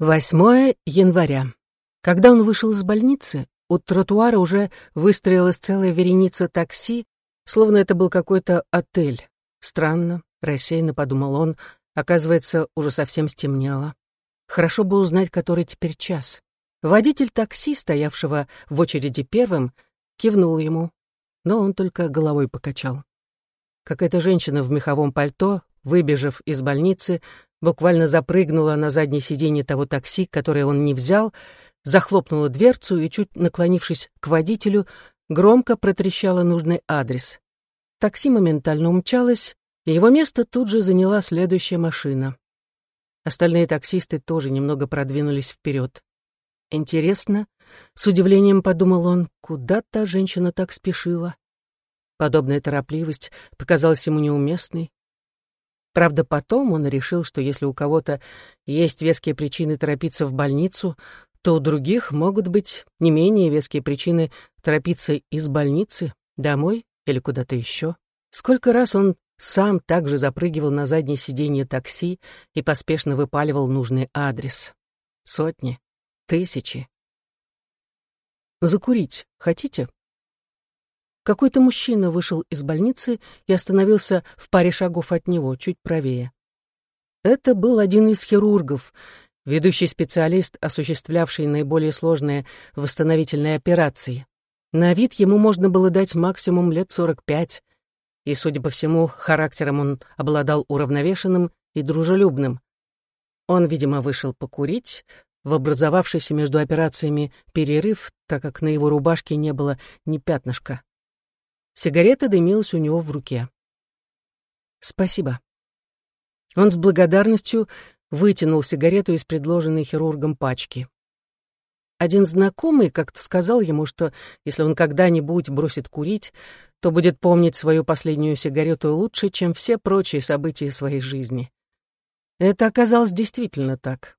8 января. Когда он вышел из больницы, у тротуара уже выстроилась целая вереница такси, словно это был какой-то отель. Странно, рассеянно подумал он, оказывается, уже совсем стемнело. Хорошо бы узнать, который теперь час. Водитель такси, стоявшего в очереди первым, кивнул ему, но он только головой покачал. Какая-то женщина в меховом пальто, выбежав из больницы, буквально запрыгнула на заднее сиденье того такси, которое он не взял, захлопнула дверцу и, чуть наклонившись к водителю, громко протрещала нужный адрес. Такси моментально умчалось, и его место тут же заняла следующая машина. Остальные таксисты тоже немного продвинулись вперед. Интересно, с удивлением подумал он, куда та женщина так спешила. Подобная торопливость показалась ему неуместной. Правда, потом он решил, что если у кого-то есть веские причины торопиться в больницу, то у других могут быть не менее веские причины торопиться из больницы домой или куда-то еще. Сколько раз он сам также запрыгивал на заднее сиденье такси и поспешно выпаливал нужный адрес. Сотни, тысячи. «Закурить хотите?» Какой-то мужчина вышел из больницы и остановился в паре шагов от него, чуть правее. Это был один из хирургов, ведущий специалист, осуществлявший наиболее сложные восстановительные операции. На вид ему можно было дать максимум лет 45, и, судя по всему, характером он обладал уравновешенным и дружелюбным. Он, видимо, вышел покурить, в образовавшийся между операциями перерыв, так как на его рубашке не было ни пятнышка. Сигарета дымилась у него в руке. «Спасибо». Он с благодарностью вытянул сигарету из предложенной хирургом пачки. Один знакомый как-то сказал ему, что если он когда-нибудь бросит курить, то будет помнить свою последнюю сигарету лучше, чем все прочие события своей жизни. Это оказалось действительно так.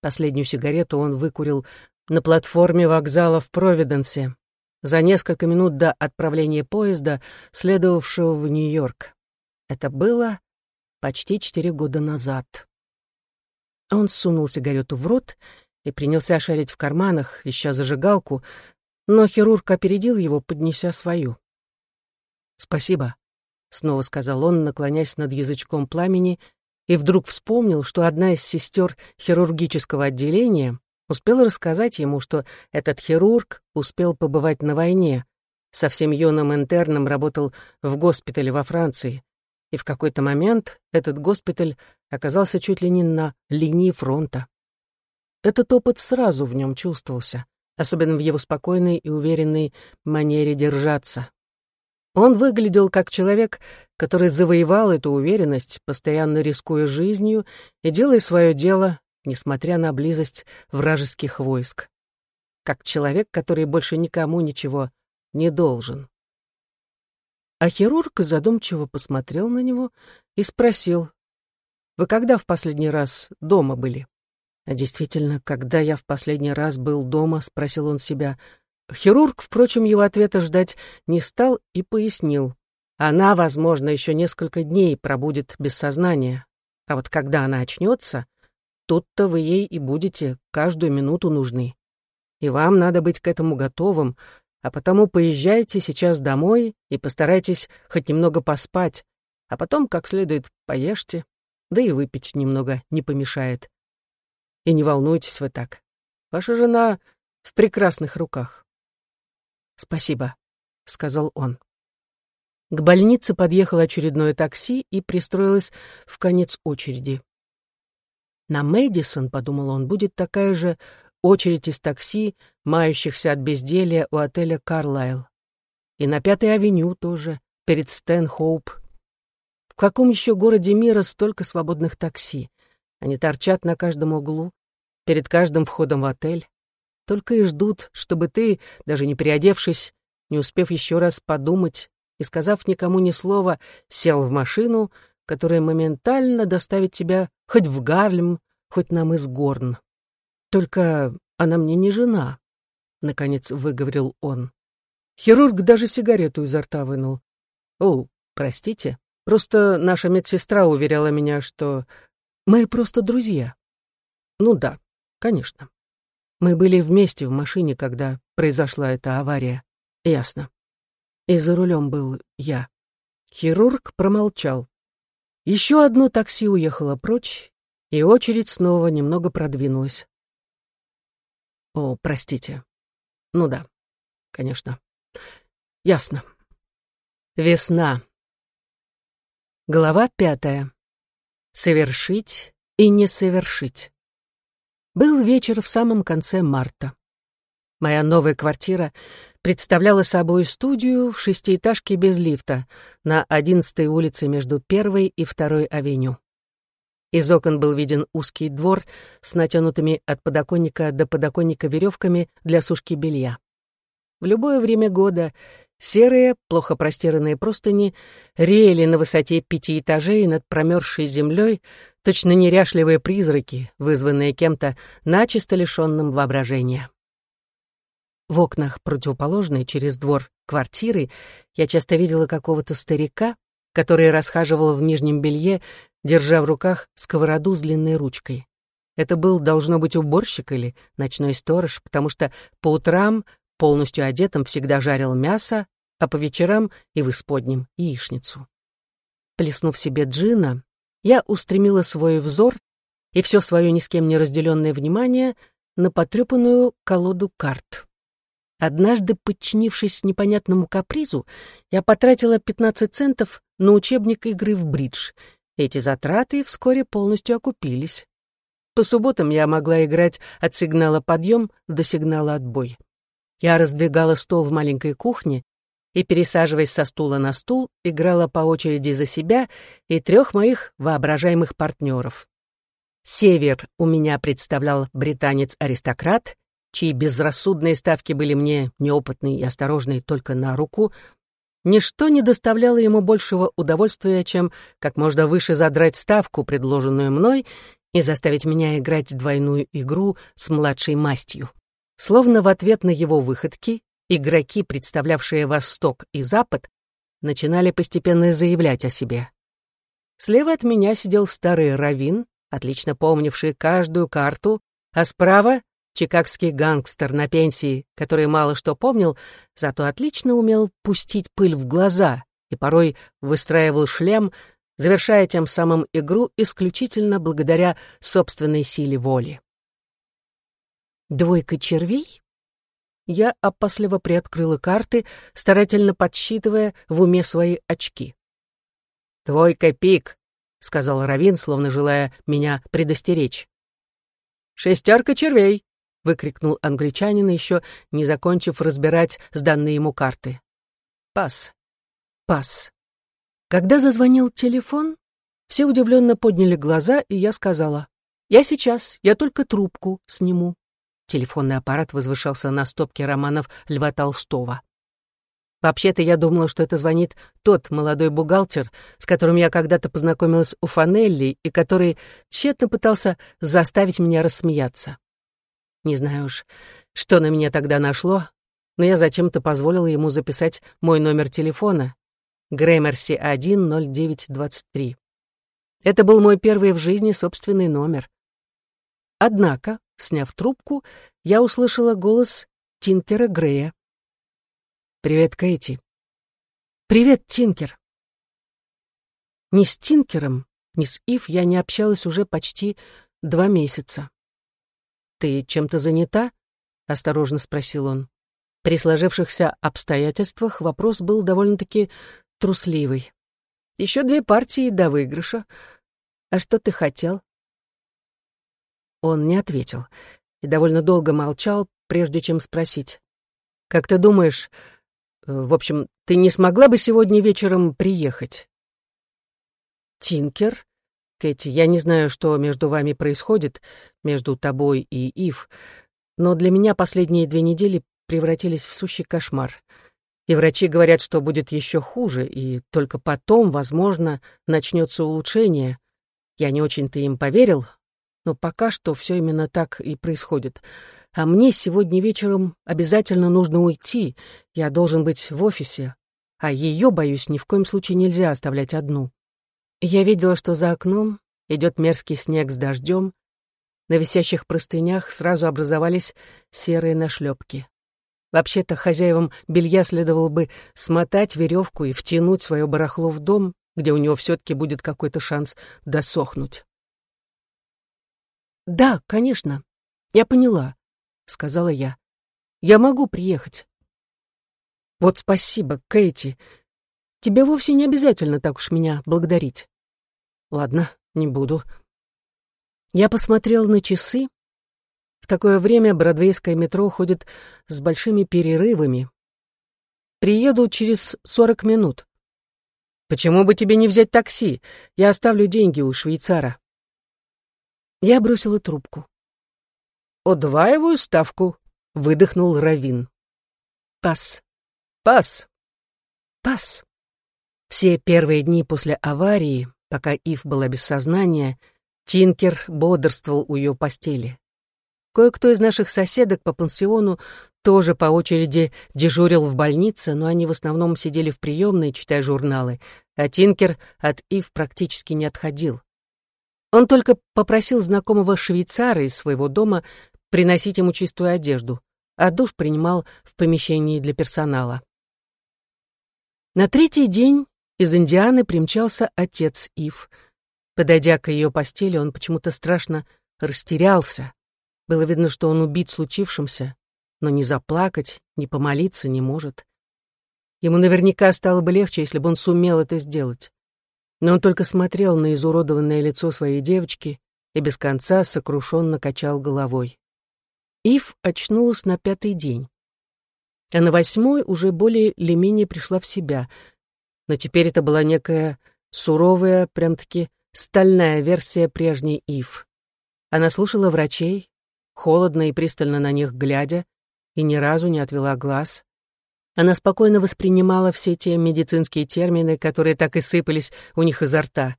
Последнюю сигарету он выкурил на платформе вокзала в Провиденсе, за несколько минут до отправления поезда, следовавшего в Нью-Йорк. Это было почти четыре года назад. Он сунул сигарету в рот и принялся шарить в карманах, ища зажигалку, но хирург опередил его, поднеся свою. «Спасибо», — снова сказал он, наклоняясь над язычком пламени, и вдруг вспомнил, что одна из сестер хирургического отделения Успел рассказать ему, что этот хирург успел побывать на войне, совсем юным интерном работал в госпитале во Франции, и в какой-то момент этот госпиталь оказался чуть ли не на линии фронта. Этот опыт сразу в нем чувствовался, особенно в его спокойной и уверенной манере держаться. Он выглядел как человек, который завоевал эту уверенность, постоянно рискуя жизнью и делая свое дело несмотря на близость вражеских войск. Как человек, который больше никому ничего не должен. А хирург задумчиво посмотрел на него и спросил, «Вы когда в последний раз дома были?» А действительно, когда я в последний раз был дома, спросил он себя. Хирург, впрочем, его ответа ждать не стал и пояснил. Она, возможно, еще несколько дней пробудет без сознания, а вот когда она очнется, Тут-то вы ей и будете каждую минуту нужны. И вам надо быть к этому готовым, а потому поезжайте сейчас домой и постарайтесь хоть немного поспать, а потом как следует поешьте, да и выпить немного не помешает. И не волнуйтесь вы так. Ваша жена в прекрасных руках. «Спасибо», — сказал он. К больнице подъехало очередное такси и пристроилось в конец очереди. На Мэдисон, подумал он, будет такая же очередь из такси, мающихся от безделья у отеля «Карлайл». И на Пятой авеню тоже, перед Стэнхоуп. В каком еще городе мира столько свободных такси? Они торчат на каждом углу, перед каждым входом в отель. Только и ждут, чтобы ты, даже не приодевшись, не успев еще раз подумать и сказав никому ни слова, сел в машину, которая моментально доставит тебя хоть в Гарлем, хоть нам из Горн. Только она мне не жена, — наконец выговорил он. Хирург даже сигарету изо рта вынул. «О, простите, просто наша медсестра уверяла меня, что мы просто друзья». «Ну да, конечно. Мы были вместе в машине, когда произошла эта авария. Ясно. И за рулем был я. Хирург промолчал. Еще одно такси уехало прочь, и очередь снова немного продвинулась. О, простите. Ну да, конечно. Ясно. Весна. Глава пятая. Совершить и не совершить. Был вечер в самом конце марта. Моя новая квартира представляла собой студию в шестиэтажке без лифта на одиннадцатой улице между первой и второй авеню. Из окон был виден узкий двор с натянутыми от подоконника до подоконника веревками для сушки белья. В любое время года серые, плохо простиранные простыни реяли на высоте пяти этажей над промерзшей землей, точно неряшливые призраки, вызванные кем-то начисто лишенным воображения. В окнах противоположной через двор квартиры я часто видела какого-то старика, который расхаживал в нижнем белье, держа в руках сковороду с длинной ручкой. Это был, должно быть, уборщик или ночной сторож, потому что по утрам полностью одетым всегда жарил мясо, а по вечерам и в исподнем яичницу. Плеснув себе джина, я устремила свой взор и все свое ни с кем не разделенное внимание на потрепанную колоду карт. Однажды, подчинившись непонятному капризу, я потратила 15 центов на учебник игры в бридж. Эти затраты вскоре полностью окупились. По субботам я могла играть от сигнала «подъем» до сигнала «отбой». Я раздвигала стол в маленькой кухне и, пересаживаясь со стула на стул, играла по очереди за себя и трех моих воображаемых партнеров. Север у меня представлял британец-аристократ, чьи безрассудные ставки были мне неопытные и осторожные только на руку, ничто не доставляло ему большего удовольствия, чем как можно выше задрать ставку, предложенную мной, и заставить меня играть двойную игру с младшей мастью. Словно в ответ на его выходки, игроки, представлявшие Восток и Запад, начинали постепенно заявлять о себе. Слева от меня сидел старый раввин, отлично помнивший каждую карту, а справа Чикагский гангстер на пенсии, который мало что помнил, зато отлично умел пустить пыль в глаза и порой выстраивал шлем, завершая тем самым игру исключительно благодаря собственной силе воли. Двойка червей? Я опасливо приоткрыла карты, старательно подсчитывая в уме свои очки. «Двойка пик», — сказал Равин, словно желая меня предостеречь. «Шестерка червей», — выкрикнул англичанин, еще не закончив разбирать сданные ему карты. «Пас. Пас». Когда зазвонил телефон, все удивленно подняли глаза, и я сказала, «Я сейчас, я только трубку сниму». Телефонный аппарат возвышался на стопке романов Льва Толстого. Вообще-то я думала, что это звонит тот молодой бухгалтер, с которым я когда-то познакомилась у Фанелли и который тщетно пытался заставить меня рассмеяться. Не знаю уж, что на меня тогда нашло, но я зачем-то позволила ему записать мой номер телефона Греймерси 10923. Это был мой первый в жизни собственный номер. Однако, сняв трубку, я услышала голос Тинкера Грея. «Привет, Кэти». «Привет, Тинкер». Ни с Тинкером, ни с Ив я не общалась уже почти два месяца. «Ты чем-то занята?» — осторожно спросил он. При сложившихся обстоятельствах вопрос был довольно-таки трусливый. Еще две партии до выигрыша. А что ты хотел?» Он не ответил и довольно долго молчал, прежде чем спросить. «Как ты думаешь, в общем, ты не смогла бы сегодня вечером приехать?» «Тинкер?» Кэти, я не знаю, что между вами происходит, между тобой и Ив, но для меня последние две недели превратились в сущий кошмар. И врачи говорят, что будет еще хуже, и только потом, возможно, начнется улучшение. Я не очень-то им поверил, но пока что все именно так и происходит. А мне сегодня вечером обязательно нужно уйти, я должен быть в офисе, а ее, боюсь, ни в коем случае нельзя оставлять одну. Я видела, что за окном идет мерзкий снег с дождем, На висящих простынях сразу образовались серые нашлепки. Вообще-то хозяевам белья следовало бы смотать веревку и втянуть свое барахло в дом, где у него все-таки будет какой-то шанс досохнуть. «Да, конечно, я поняла», — сказала я. «Я могу приехать». «Вот спасибо, Кэти. Тебе вовсе не обязательно так уж меня благодарить». «Ладно, не буду». Я посмотрел на часы. В такое время бродвейское метро ходит с большими перерывами. Приеду через сорок минут. Почему бы тебе не взять такси? Я оставлю деньги у швейцара. Я бросила трубку. «Удваиваю ставку», — выдохнул Равин. «Пас. Пас. Пас». Все первые дни после аварии, пока Ив была без сознания, Тинкер бодрствовал у ее постели. Кое-кто из наших соседок по пансиону тоже по очереди дежурил в больнице, но они в основном сидели в приемной, читая журналы, а Тинкер от Ив практически не отходил. Он только попросил знакомого швейцара из своего дома приносить ему чистую одежду, а душ принимал в помещении для персонала. На третий день из Индианы примчался отец Ив. Подойдя к ее постели, он почему-то страшно растерялся. Было видно, что он убит случившимся, но не заплакать, не помолиться не может. Ему наверняка стало бы легче, если бы он сумел это сделать. Но он только смотрел на изуродованное лицо своей девочки и без конца сокрушенно качал головой. Ив очнулась на пятый день. А на восьмой уже более или менее пришла в себя. Но теперь это была некая суровая, прям-таки стальная версия прежней Ив. Она слушала врачей, холодно и пристально на них глядя, и ни разу не отвела глаз. Она спокойно воспринимала все те медицинские термины, которые так и сыпались у них изо рта.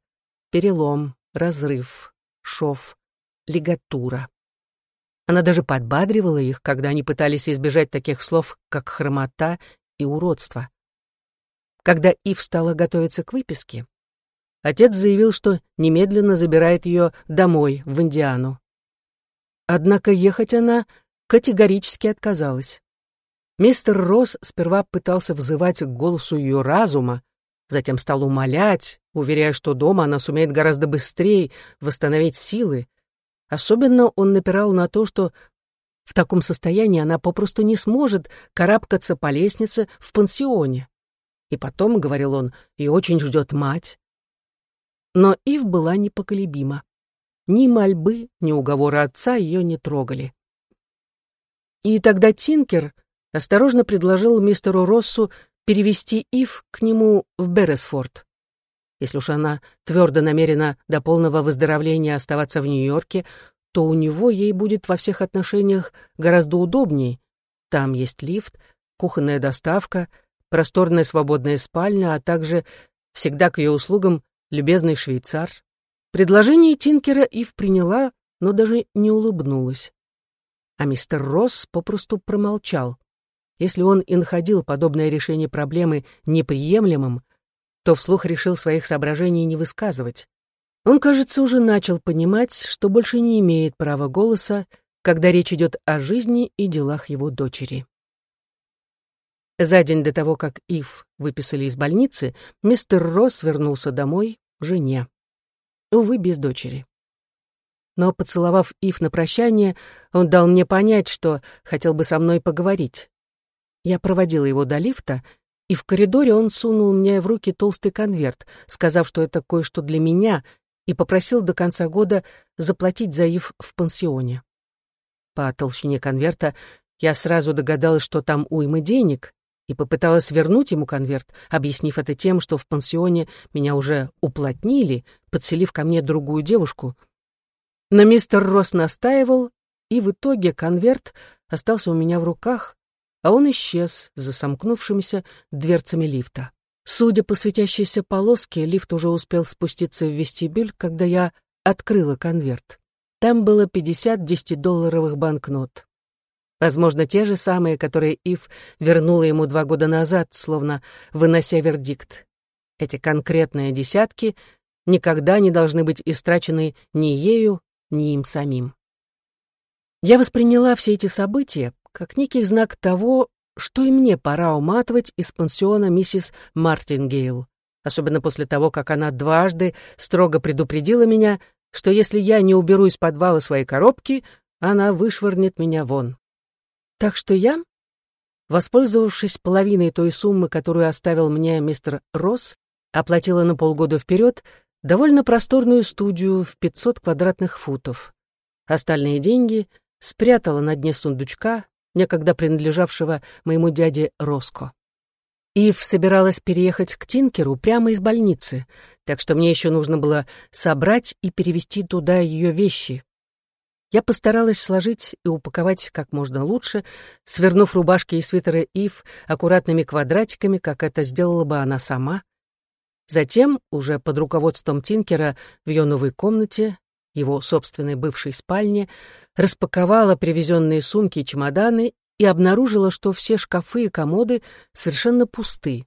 Перелом, разрыв, шов, лигатура. Она даже подбадривала их, когда они пытались избежать таких слов, как хромота и уродство. Когда Ив стала готовиться к выписке, отец заявил, что немедленно забирает ее домой, в Индиану. Однако ехать она категорически отказалась. Мистер Росс сперва пытался взывать к голосу ее разума, затем стал умолять, уверяя, что дома она сумеет гораздо быстрее восстановить силы. Особенно он напирал на то, что в таком состоянии она попросту не сможет карабкаться по лестнице в пансионе. И потом, — говорил он, — и очень ждет мать. Но Ив была непоколебима. Ни мольбы, ни уговоры отца ее не трогали. И тогда Тинкер осторожно предложил мистеру Россу перевести Ив к нему в Берресфорд. Если уж она твердо намерена до полного выздоровления оставаться в Нью-Йорке, то у него ей будет во всех отношениях гораздо удобнее. Там есть лифт, кухонная доставка, просторная свободная спальня, а также всегда к ее услугам любезный швейцар. Предложение Тинкера Ив приняла, но даже не улыбнулась. А мистер Росс попросту промолчал. Если он и находил подобное решение проблемы неприемлемым, то вслух решил своих соображений не высказывать. Он, кажется, уже начал понимать, что больше не имеет права голоса, когда речь идет о жизни и делах его дочери. За день до того, как Ив выписали из больницы, мистер Росс вернулся домой к жене увы, без дочери. Но, поцеловав Ив на прощание, он дал мне понять, что хотел бы со мной поговорить. Я проводила его до лифта, и в коридоре он сунул мне в руки толстый конверт, сказав, что это кое-что для меня, и попросил до конца года заплатить за Ив в пансионе. По толщине конверта я сразу догадалась, что там уйма денег, и попыталась вернуть ему конверт, объяснив это тем, что в пансионе меня уже уплотнили, подселив ко мне другую девушку. Но мистер Росс настаивал, и в итоге конверт остался у меня в руках, а он исчез за сомкнувшимися дверцами лифта. Судя по светящейся полоске, лифт уже успел спуститься в вестибюль, когда я открыла конверт. Там было 50 десятидолларовых банкнот. Возможно, те же самые, которые Ив вернула ему два года назад, словно вынося вердикт. Эти конкретные десятки никогда не должны быть истрачены ни ею, ни им самим. Я восприняла все эти события как некий знак того, что и мне пора уматывать из пансиона миссис Мартингейл, особенно после того, как она дважды строго предупредила меня, что если я не уберу из подвала свои коробки, она вышвырнет меня вон. Так что я, воспользовавшись половиной той суммы, которую оставил мне мистер Росс, оплатила на полгода вперед довольно просторную студию в 500 квадратных футов. Остальные деньги спрятала на дне сундучка, некогда принадлежавшего моему дяде Роско. Ив собиралась переехать к Тинкеру прямо из больницы, так что мне еще нужно было собрать и перевести туда ее вещи. Я постаралась сложить и упаковать как можно лучше, свернув рубашки и свитеры Ив аккуратными квадратиками, как это сделала бы она сама. Затем, уже под руководством Тинкера в ее новой комнате, его собственной бывшей спальне, распаковала привезенные сумки и чемоданы и обнаружила, что все шкафы и комоды совершенно пусты.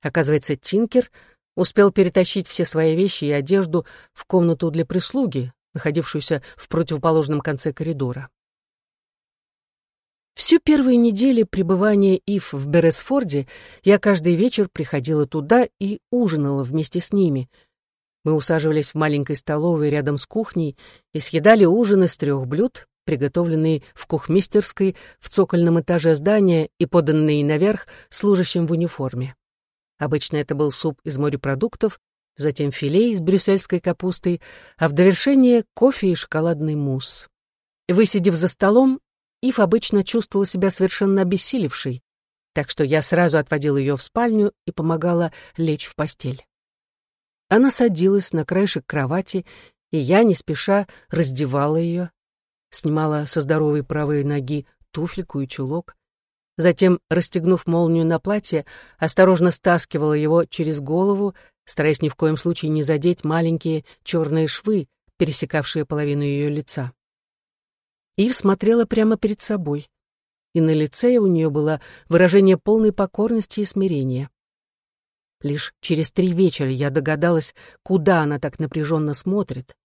Оказывается, Тинкер успел перетащить все свои вещи и одежду в комнату для прислуги, находившуюся в противоположном конце коридора. Всю первую неделю пребывания Ив в Бересфорде я каждый вечер приходила туда и ужинала вместе с ними — мы усаживались в маленькой столовой рядом с кухней и съедали ужин из трех блюд, приготовленные в кухмистерской в цокольном этаже здания и поданные наверх служащим в униформе. Обычно это был суп из морепродуктов, затем филе из брюссельской капустой, а в довершение кофе и шоколадный мусс. Высидев за столом, Ив обычно чувствовала себя совершенно обессилевшей, так что я сразу отводил ее в спальню и помогала лечь в постель. Она садилась на краешек кровати, и я, не спеша, раздевала ее, снимала со здоровой правой ноги туфельку и чулок, затем, расстегнув молнию на платье, осторожно стаскивала его через голову, стараясь ни в коем случае не задеть маленькие черные швы, пересекавшие половину ее лица. Ив смотрела прямо перед собой, и на лице у нее было выражение полной покорности и смирения. Лишь через три вечера я догадалась, куда она так напряженно смотрит.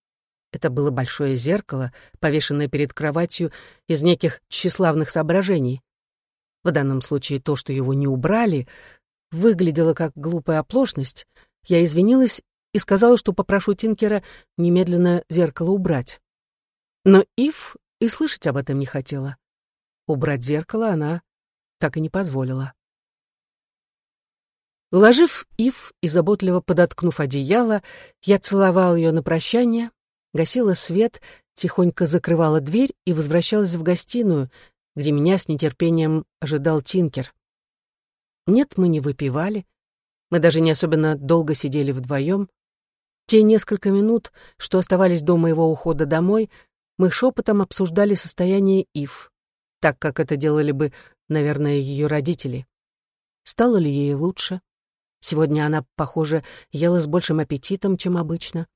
Это было большое зеркало, повешенное перед кроватью из неких тщеславных соображений. В данном случае то, что его не убрали, выглядело как глупая оплошность. Я извинилась и сказала, что попрошу Тинкера немедленно зеркало убрать. Но Ив и слышать об этом не хотела. Убрать зеркало она так и не позволила. Уложив Ив и заботливо подоткнув одеяло, я целовал ее на прощание, гасила свет, тихонько закрывала дверь и возвращалась в гостиную, где меня с нетерпением ожидал Тинкер. Нет, мы не выпивали, мы даже не особенно долго сидели вдвоем. Те несколько минут, что оставались до моего ухода домой, мы шепотом обсуждали состояние Ив, так как это делали бы, наверное, ее родители. Стало ли ей лучше? Сегодня она, похоже, ела с большим аппетитом, чем обычно.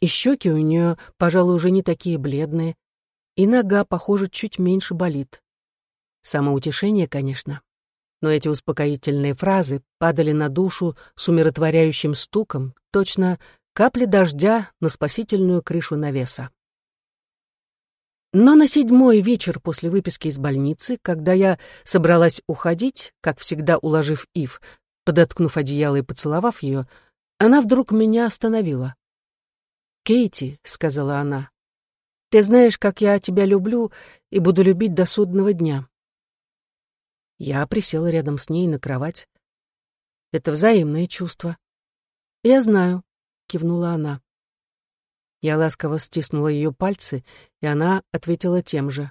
И щеки у нее, пожалуй, уже не такие бледные, и нога, похоже, чуть меньше болит. Самоутешение, конечно. Но эти успокоительные фразы падали на душу с умиротворяющим стуком, точно капли дождя на спасительную крышу навеса. Но на седьмой вечер после выписки из больницы, когда я собралась уходить, как всегда уложив Ив Подоткнув одеяло и поцеловав ее, она вдруг меня остановила. «Кейти», — сказала она, — «ты знаешь, как я тебя люблю и буду любить до судного дня». Я присела рядом с ней на кровать. «Это взаимное чувство». «Я знаю», — кивнула она. Я ласково стиснула ее пальцы, и она ответила тем же.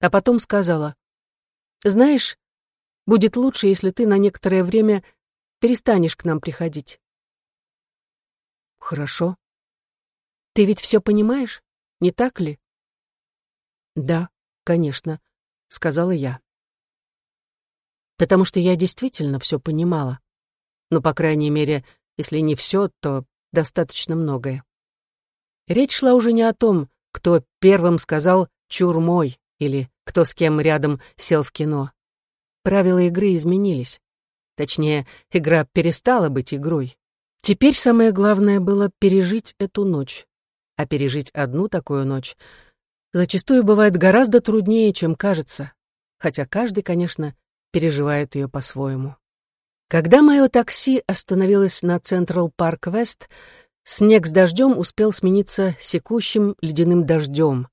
А потом сказала, «Знаешь, Будет лучше, если ты на некоторое время перестанешь к нам приходить. Хорошо. Ты ведь все понимаешь, не так ли? Да, конечно, сказала я. Потому что я действительно все понимала. Ну, по крайней мере, если не все, то достаточно многое. Речь шла уже не о том, кто первым сказал «чур мой» или кто с кем рядом сел в кино. Правила игры изменились. Точнее, игра перестала быть игрой. Теперь самое главное было пережить эту ночь. А пережить одну такую ночь зачастую бывает гораздо труднее, чем кажется, хотя каждый, конечно, переживает ее по-своему. Когда мое такси остановилось на Централ Парк Вест, снег с дождем успел смениться секущим ледяным дождем.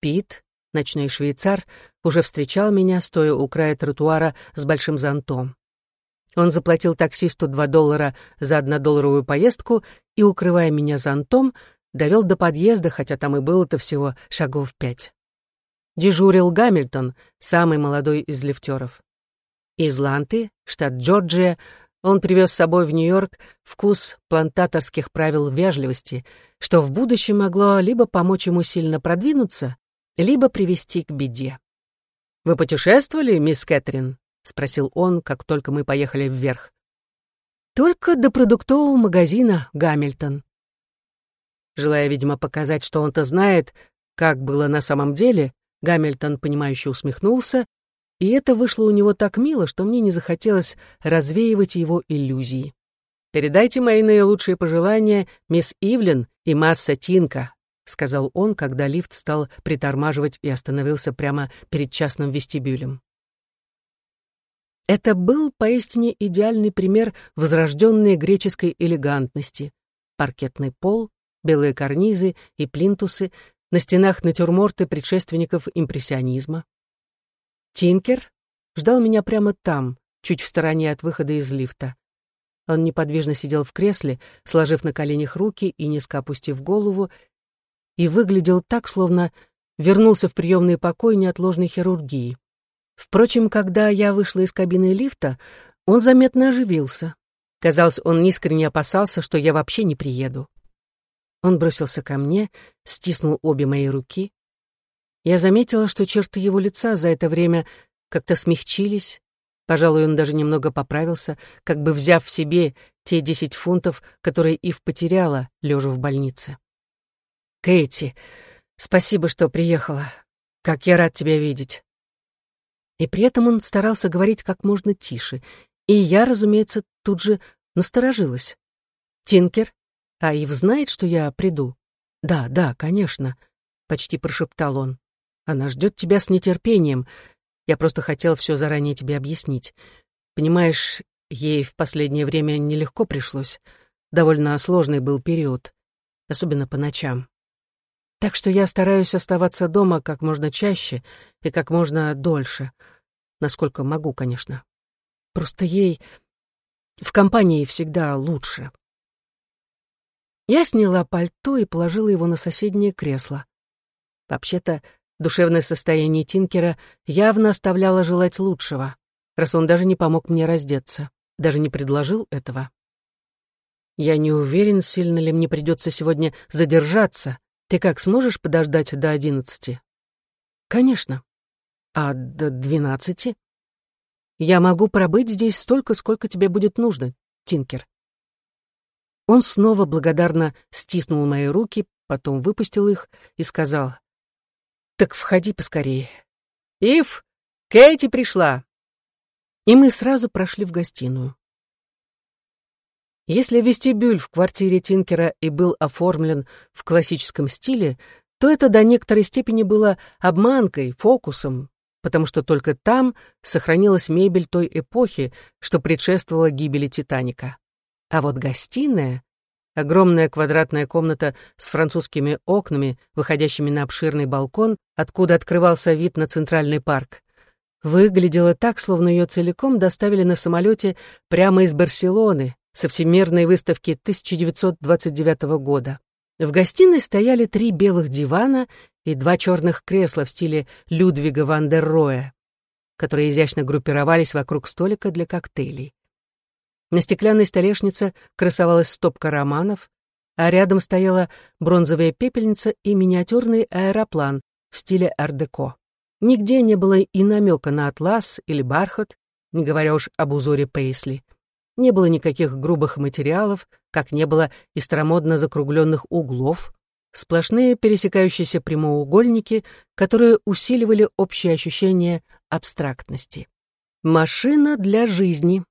Пит, ночной швейцар, уже встречал меня, стоя у края тротуара с большим зонтом. Он заплатил таксисту 2 доллара за однодолларовую поездку и, укрывая меня зонтом, довел до подъезда, хотя там и было-то всего шагов пять. Дежурил Гамильтон, самый молодой из лифтеров. Из Ланты, штат Джорджия, он привез с собой в Нью-Йорк вкус плантаторских правил вежливости, что в будущем могло либо помочь ему сильно продвинуться, либо привести к беде. «Вы путешествовали, мисс Кэтрин?» — спросил он, как только мы поехали вверх. «Только до продуктового магазина, Гамильтон». Желая, видимо, показать, что он-то знает, как было на самом деле, Гамильтон, понимающе усмехнулся, и это вышло у него так мило, что мне не захотелось развеивать его иллюзии. «Передайте мои наилучшие пожелания мисс Ивлин и Масса Тинка», сказал он, когда лифт стал притормаживать и остановился прямо перед частным вестибюлем. Это был поистине идеальный пример возрожденной греческой элегантности. Паркетный пол, белые карнизы и плинтусы, на стенах натюрморты предшественников импрессионизма. Тинкер ждал меня прямо там, чуть в стороне от выхода из лифта. Он неподвижно сидел в кресле, сложив на коленях руки и низко опустив голову, и выглядел так, словно вернулся в приемный покой неотложной хирургии. Впрочем, когда я вышла из кабины лифта, он заметно оживился. Казалось, он искренне опасался, что я вообще не приеду. Он бросился ко мне, стиснул обе мои руки. Я заметила, что черты его лица за это время как-то смягчились. Пожалуй, он даже немного поправился, как бы взяв в себе те десять фунтов, которые Ив потеряла, лежа в больнице. «Кэти, спасибо, что приехала. Как я рад тебя видеть». И при этом он старался говорить как можно тише, и я, разумеется, тут же насторожилась. «Тинкер, а Ив знает, что я приду?» «Да, да, конечно», — почти прошептал он. «Она ждет тебя с нетерпением. Я просто хотел все заранее тебе объяснить. Понимаешь, ей в последнее время нелегко пришлось. Довольно сложный был период, особенно по ночам. Так что я стараюсь оставаться дома как можно чаще и как можно дольше. Насколько могу, конечно. Просто ей в компании всегда лучше. Я сняла пальто и положила его на соседнее кресло. Вообще-то, душевное состояние Тинкера явно оставляло желать лучшего, раз он даже не помог мне раздеться, даже не предложил этого. Я не уверен, сильно ли мне придется сегодня задержаться. Ты как, сможешь подождать до одиннадцати? Конечно. А до двенадцати? Я могу пробыть здесь столько, сколько тебе будет нужно, Тинкер. Он снова благодарно стиснул мои руки, потом выпустил их и сказал, «Так входи поскорее». «Ив, Кэти пришла!» И мы сразу прошли в гостиную. Если вестибюль в квартире Тинкера и был оформлен в классическом стиле, то это до некоторой степени было обманкой, фокусом, потому что только там сохранилась мебель той эпохи, что предшествовала гибели Титаника. А вот гостиная, огромная квадратная комната с французскими окнами, выходящими на обширный балкон, откуда открывался вид на Центральный парк, выглядела так, словно ее целиком доставили на самолете прямо из Барселоны, со Всемирной выставки 1929 года. В гостиной стояли три белых дивана и два черных кресла в стиле Людвига ван дер Роя, которые изящно группировались вокруг столика для коктейлей. На стеклянной столешнице красовалась стопка романов, а рядом стояла бронзовая пепельница и миниатюрный аэроплан в стиле ар-деко. Нигде не было и намека на атлас или бархат, не говоря уж об узоре пейсли. Не было никаких грубых материалов, как не было и старомодно закругленных углов, сплошные пересекающиеся прямоугольники, которые усиливали общее ощущение абстрактности. «Машина для жизни»,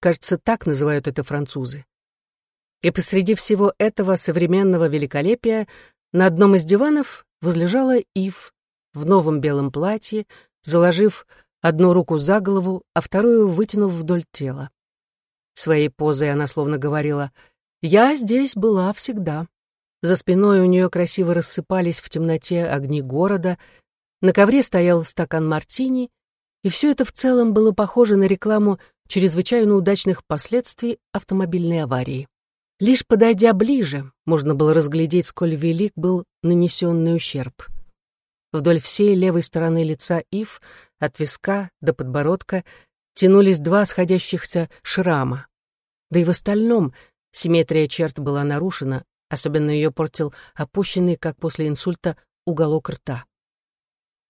Кажется, так называют это французы. И посреди всего этого современного великолепия на одном из диванов возлежала Ив в новом белом платье, заложив одну руку за голову, а вторую вытянув вдоль тела. Своей позой она словно говорила «Я здесь была всегда». За спиной у нее красиво рассыпались в темноте огни города, на ковре стоял стакан мартини, и все это в целом было похоже на рекламу чрезвычайно удачных последствий автомобильной аварии. Лишь подойдя ближе, можно было разглядеть, сколь велик был нанесенный ущерб. Вдоль всей левой стороны лица Ив, от виска до подбородка, тянулись два сходящихся шрама. Да и в остальном симметрия черт была нарушена, особенно ее портил опущенный, как после инсульта, уголок рта.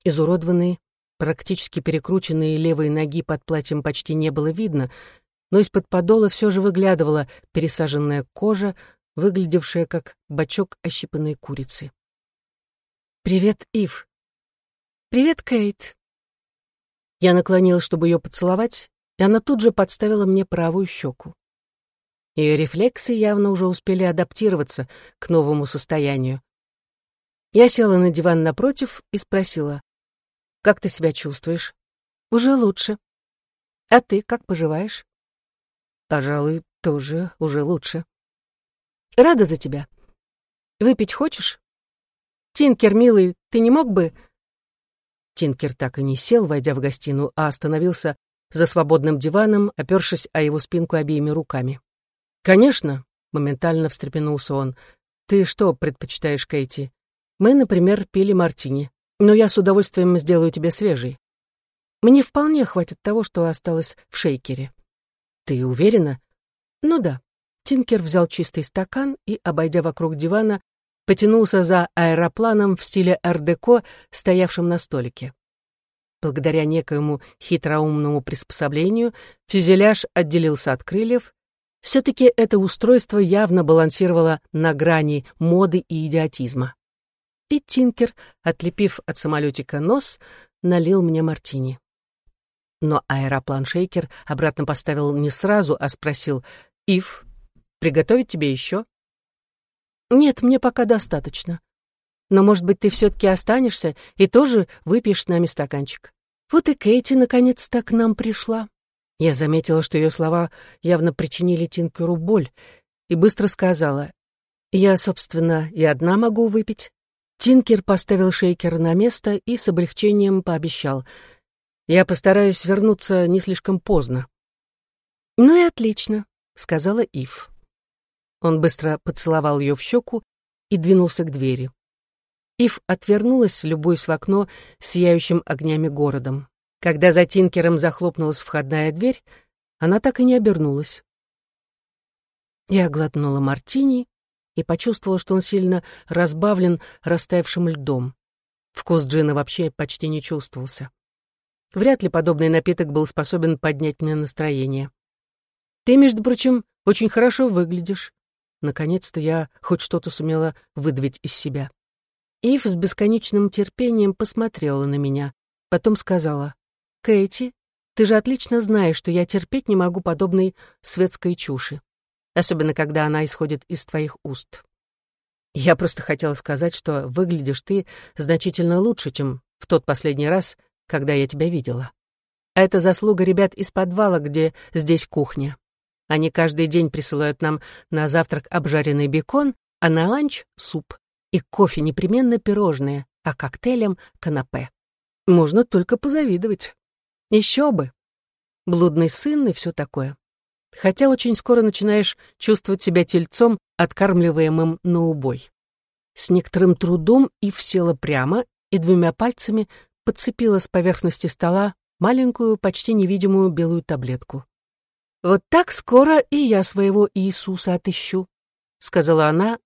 Изуродованные, практически перекрученные левые ноги под платьем почти не было видно, но из-под подола все же выглядывала пересаженная кожа, выглядевшая как бочок ощипанной курицы. «Привет, Ив». «Привет, Кейт». Я наклонилась, чтобы ее поцеловать, и она тут же подставила мне правую щеку. Ее рефлексы явно уже успели адаптироваться к новому состоянию. Я села на диван напротив и спросила, «Как ты себя чувствуешь?» «Уже лучше. А ты как поживаешь?» «Пожалуй, тоже уже лучше». «Рада за тебя. Выпить хочешь?» «Тинкер, милый, ты не мог бы...» Тинкер так и не сел, войдя в гостиную, а остановился за свободным диваном, опершись о его спинку обеими руками. «Конечно», — моментально встрепенулся он. «Ты что предпочитаешь, Кейти? Мы, например, пили мартини, но я с удовольствием сделаю тебе свежий. Мне вполне хватит того, что осталось в шейкере». «Ты уверена?» «Ну да». Тинкер взял чистый стакан и, обойдя вокруг дивана, потянулся за аэропланом в стиле ар-деко, стоявшим на столике. Благодаря некоему хитроумному приспособлению фюзеляж отделился от крыльев, все-таки это устройство явно балансировало на грани моды и идиотизма. И Тинкер, отлепив от самолетика нос, налил мне мартини. Но аэроплан-шейкер обратно поставил не сразу, а спросил, «Ив, приготовить тебе еще?» «Нет, мне пока достаточно. Но, может быть, ты все-таки останешься и тоже выпьешь с нами стаканчик?» Вот и Кейти наконец-то к нам пришла. Я заметила, что ее слова явно причинили Тинкеру боль, и быстро сказала, «Я, собственно, и одна могу выпить». Тинкер поставил шейкер на место и с облегчением пообещал, «Я постараюсь вернуться не слишком поздно». «Ну и отлично», — сказала Ив. Он быстро поцеловал ее в щеку и двинулся к двери. Ив отвернулась, любуясь в окно сияющим огнями городом. Когда за Тинкером захлопнулась входная дверь, она так и не обернулась. Я глотнула мартини и почувствовала, что он сильно разбавлен растаявшим льдом. Вкус джина вообще почти не чувствовался. Вряд ли подобный напиток был способен поднять мне настроение. «Ты, между прочим, очень хорошо выглядишь». Наконец-то я хоть что-то сумела выдавить из себя. Ив с бесконечным терпением посмотрела на меня, потом сказала, «Кэти, ты же отлично знаешь, что я терпеть не могу подобной светской чуши, особенно когда она исходит из твоих уст. Я просто хотела сказать, что выглядишь ты значительно лучше, чем в тот последний раз, когда я тебя видела. А это заслуга ребят из подвала, где здесь кухня. Они каждый день присылают нам на завтрак обжаренный бекон, а на ланч — суп. И кофе непременно пирожные, а коктейлем — канапе. Можно только позавидовать. Еще бы. Блудный сын и все такое. Хотя очень скоро начинаешь чувствовать себя тельцом, откармливаемым на убой. С некоторым трудом Ив села прямо и двумя пальцами подцепила с поверхности стола маленькую, почти невидимую белую таблетку. «Вот так скоро и я своего Иисуса отыщу», — сказала она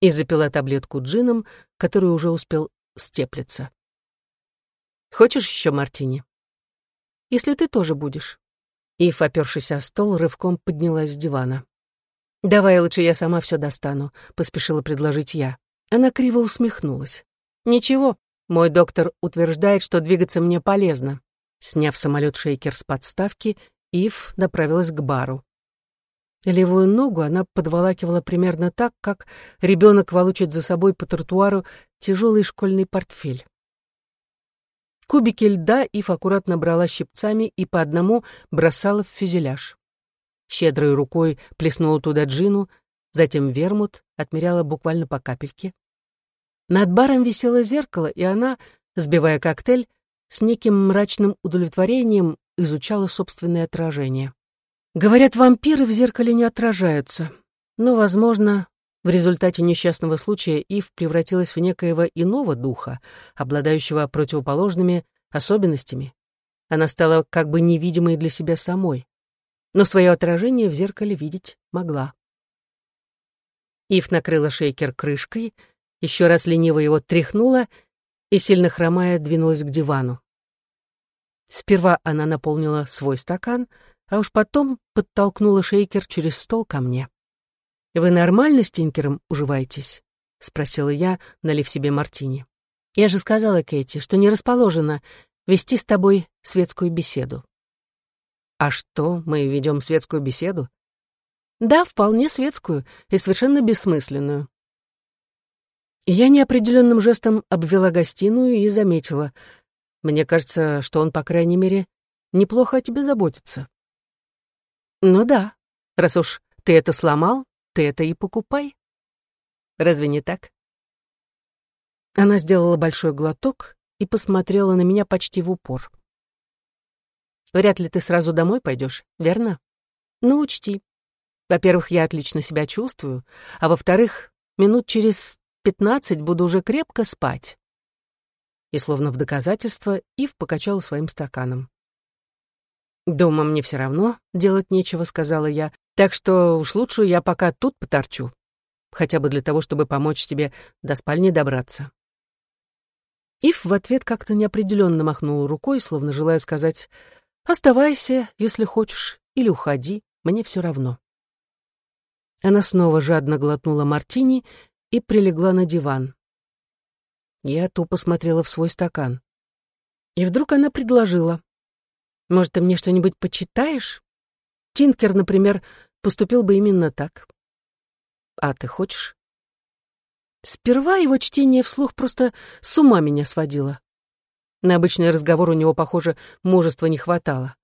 и запила таблетку джином, который уже успел степлиться. «Хочешь еще мартини?» если ты тоже будешь». Ив, опершись о стол, рывком поднялась с дивана. «Давай лучше я сама все достану», — поспешила предложить я. Она криво усмехнулась. «Ничего, мой доктор утверждает, что двигаться мне полезно». Сняв самолет шейкер с подставки, Ив направилась к бару. Левую ногу она подволакивала примерно так, как ребенок волочит за собой по тротуару тяжелый школьный портфель. Кубики льда Ив аккуратно брала щипцами и по одному бросала в фюзеляж. Щедрой рукой плеснула туда джину, затем вермут, отмеряла буквально по капельке. Над баром висело зеркало, и она, сбивая коктейль, с неким мрачным удовлетворением изучала собственное отражение. Говорят, вампиры в зеркале не отражаются, но, возможно, в результате несчастного случая Ив превратилась в некоего иного духа, обладающего противоположными особенностями. Она стала как бы невидимой для себя самой, но свое отражение в зеркале видеть могла. Ив накрыла шейкер крышкой, еще раз лениво его тряхнула и, сильно хромая, двинулась к дивану. Сперва она наполнила свой стакан — а уж потом подтолкнула шейкер через стол ко мне. «Вы нормально с Тинкером уживаетесь?» — спросила я, налив себе мартини. «Я же сказала Кэти, что не расположена вести с тобой светскую беседу». «А что, мы ведем светскую беседу?» «Да, вполне светскую и совершенно бессмысленную». Я неопределенным жестом обвела гостиную и заметила. Мне кажется, что он, по крайней мере, неплохо о тебе заботится. Ну да, раз уж ты это сломал, ты это и покупай. Разве не так? Она сделала большой глоток и посмотрела на меня почти в упор. Вряд ли ты сразу домой пойдешь, верно? Ну, учти. Во-первых, я отлично себя чувствую, а во-вторых, минут через пятнадцать буду уже крепко спать. И словно в доказательство Ив покачал своим стаканом. «Дома мне все равно делать нечего», — сказала я, «так что уж лучше я пока тут поторчу, хотя бы для того, чтобы помочь тебе до спальни добраться». Ив в ответ как-то неопределенно махнул рукой, словно желая сказать «Оставайся, если хочешь, или уходи, мне все равно». Она снова жадно глотнула мартини и прилегла на диван. Я тупо смотрела в свой стакан. И вдруг она предложила. Может, ты мне что-нибудь почитаешь? Тинкер, например, поступил бы именно так. А ты хочешь? Сперва его чтение вслух просто с ума меня сводило. На обычный разговор у него, похоже, мужества не хватало.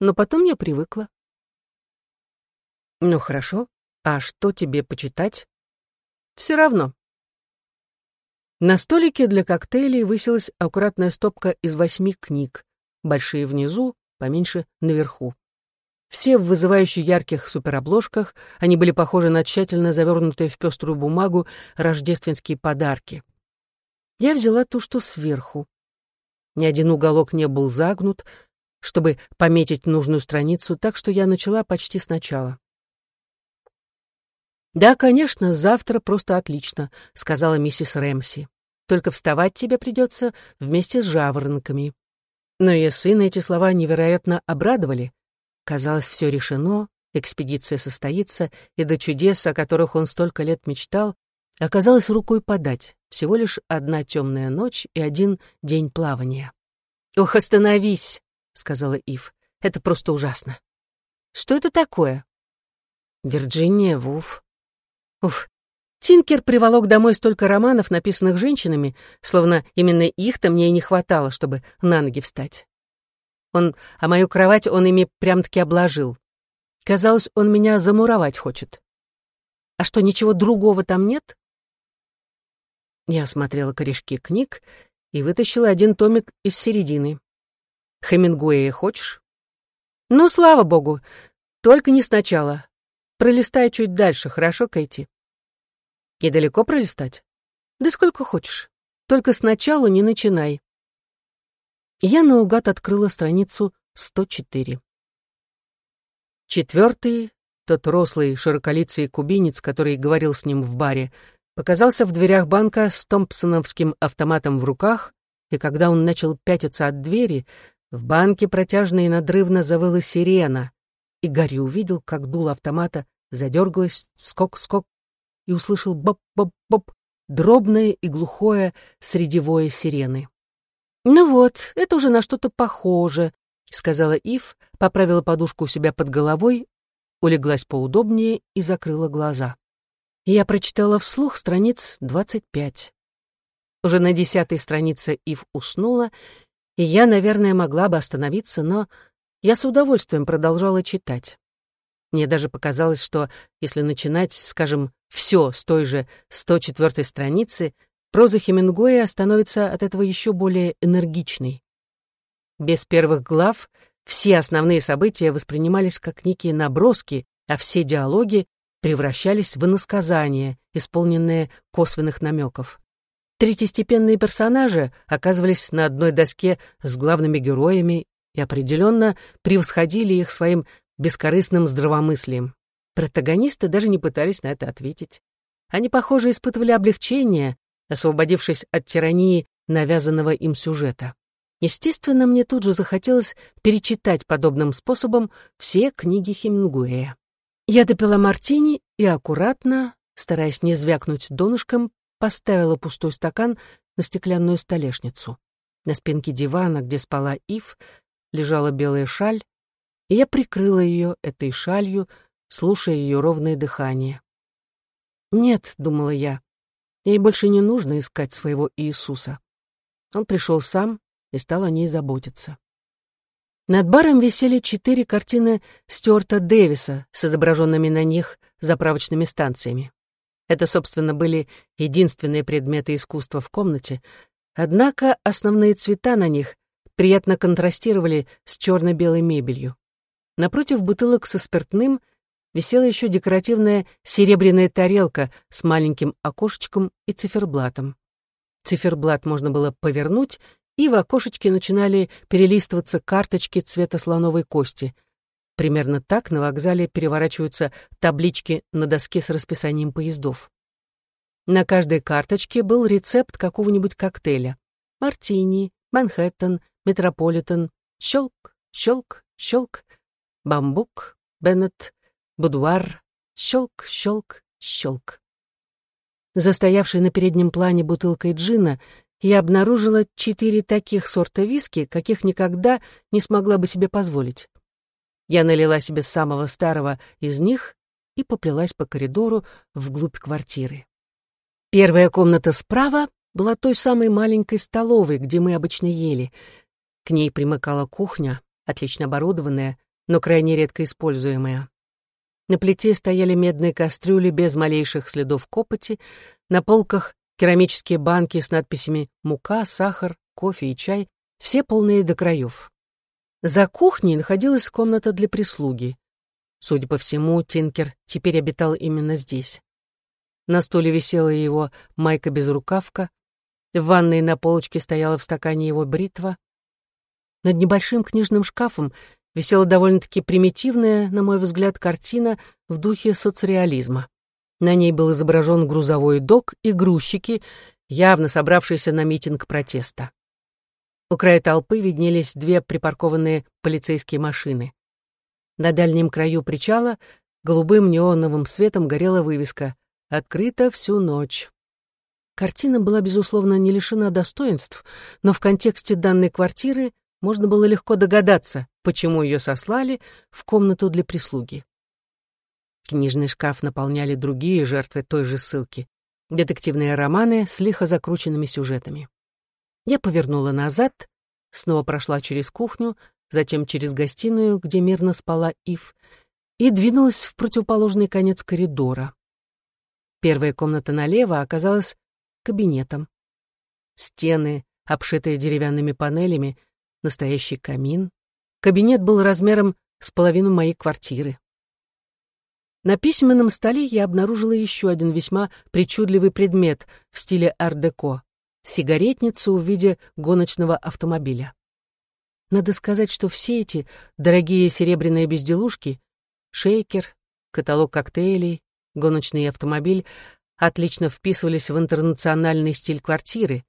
Но потом я привыкла. Ну хорошо, а что тебе почитать? Все равно. На столике для коктейлей высилась аккуратная стопка из восьми книг, большие внизу, поменьше наверху. Все в вызывающе ярких суперобложках, они были похожи на тщательно завернутые в пеструю бумагу рождественские подарки. Я взяла ту, что сверху. Ни один уголок не был загнут, чтобы пометить нужную страницу, так что я начала почти сначала. «Да, конечно, завтра просто отлично», — сказала миссис Рэмси. «Только вставать тебе придется вместе с жаворонками». Но ее сына эти слова невероятно обрадовали. Казалось, все решено, экспедиция состоится, и до чудес, о которых он столько лет мечтал, оказалось рукой подать. Всего лишь одна темная ночь и один день плавания. «Ох, остановись!» — сказала Ив. «Это просто ужасно». «Что это такое?» «Вирджиния Вуф». «Уф, Тинкер приволок домой столько романов, написанных женщинами, словно именно их-то мне и не хватало, чтобы на ноги встать. Он, а мою кровать он ими прям-таки обложил. Казалось, он меня замуровать хочет. А что, ничего другого там нет? Я осмотрела корешки книг и вытащила один томик из середины. Хемингуэя хочешь? Ну, слава богу, только не сначала. Пролистай чуть дальше, хорошо, Кэти? И далеко пролистать? Да сколько хочешь. Только сначала не начинай. Я наугад открыла страницу 104. Четвертый, тот рослый, широколицый кубинец, который говорил с ним в баре, показался в дверях банка с томпсоновским автоматом в руках, и когда он начал пятиться от двери, в банке протяжно и надрывно завыла сирена, и Гарри увидел, как дуло автомата задергалось, скок-скок, и услышал боп-боп-боп, дробное и глухое средевое сирены. «Ну вот, это уже на что-то похоже», — сказала Ив, поправила подушку у себя под головой улеглась поудобнее и закрыла глаза. Я прочитала вслух страниц 25. Уже на десятой странице Ив уснула, и я, наверное, могла бы остановиться, но я с удовольствием продолжала читать. Мне даже показалось, что если начинать, скажем, все с той же 104 страницы, проза Хемингуэя становится от этого еще более энергичной. Без первых глав все основные события воспринимались как некие наброски, а все диалоги превращались в иносказания, исполненные косвенных намеков. Третьестепенные персонажи оказывались на одной доске с главными героями и определенно превосходили их своим бескорыстным здравомыслием. Протагонисты даже не пытались на это ответить. Они, похоже, испытывали облегчение, освободившись от тирании навязанного им сюжета. Естественно, мне тут же захотелось перечитать подобным способом все книги Хемингуэя. Я допила мартини и аккуратно, стараясь не звякнуть донышком, поставила пустой стакан на стеклянную столешницу. На спинке дивана, где спала Ив, лежала белая шаль, и я прикрыла ее этой шалью, слушая ее ровное дыхание. «Нет», — думала я, — «ей больше не нужно искать своего Иисуса. Он пришел сам и стал о ней заботиться». Над баром висели четыре картины Стюарта Дэвиса с изображенными на них заправочными станциями. Это, собственно, были единственные предметы искусства в комнате, однако основные цвета на них приятно контрастировали с черно-белой мебелью. Напротив бутылок со спиртным висела еще декоративная серебряная тарелка с маленьким окошечком и циферблатом. Циферблат можно было повернуть, и в окошечке начинали перелистываться карточки цвета слоновой кости. Примерно так на вокзале переворачиваются таблички на доске с расписанием поездов. На каждой карточке был рецепт какого-нибудь коктейля. Мартини, Манхэттен, Метрополитен, щелк, щелк, щелк, бамбук, Беннет, будуар, щелк, щелк, щелк. Застоявшей на переднем плане бутылкой джина, я обнаружила четыре таких сорта виски, каких никогда не смогла бы себе позволить. Я налила себе самого старого из них и поплелась по коридору вглубь квартиры. Первая комната справа была той самой маленькой столовой, где мы обычно ели. К ней примыкала кухня, отлично оборудованная, но крайне редко используемая. На плите стояли медные кастрюли без малейших следов копоти, на полках керамические банки с надписями «мука», «сахар», «кофе» и «чай», все полные до краев. За кухней находилась комната для прислуги. Судя по всему, Тинкер теперь обитал именно здесь. На стуле висела его майка-безрукавка, в ванной на полочке стояла в стакане его бритва. Над небольшим книжным шкафом висела довольно-таки примитивная, на мой взгляд, картина в духе соцреализма. На ней был изображен грузовой док и грузчики, явно собравшиеся на митинг протеста. У края толпы виднелись две припаркованные полицейские машины. На дальнем краю причала голубым неоновым светом горела вывеска «Открыто всю ночь». Картина была, безусловно, не лишена достоинств, но в контексте данной квартиры можно было легко догадаться, почему ее сослали в комнату для прислуги. Книжный шкаф наполняли другие жертвы той же ссылки — детективные романы с лихо закрученными сюжетами. Я повернула назад, снова прошла через кухню, затем через гостиную, где мирно спала Ив, и двинулась в противоположный конец коридора. Первая комната налево оказалась кабинетом. Стены, обшитые деревянными панелями, настоящий камин. Кабинет был размером с половину моей квартиры. На письменном столе я обнаружила еще один весьма причудливый предмет в стиле ар-деко — сигаретницу в виде гоночного автомобиля. Надо сказать, что все эти дорогие серебряные безделушки — шейкер, каталог коктейлей, гоночный автомобиль — отлично вписывались в интернациональный стиль квартиры,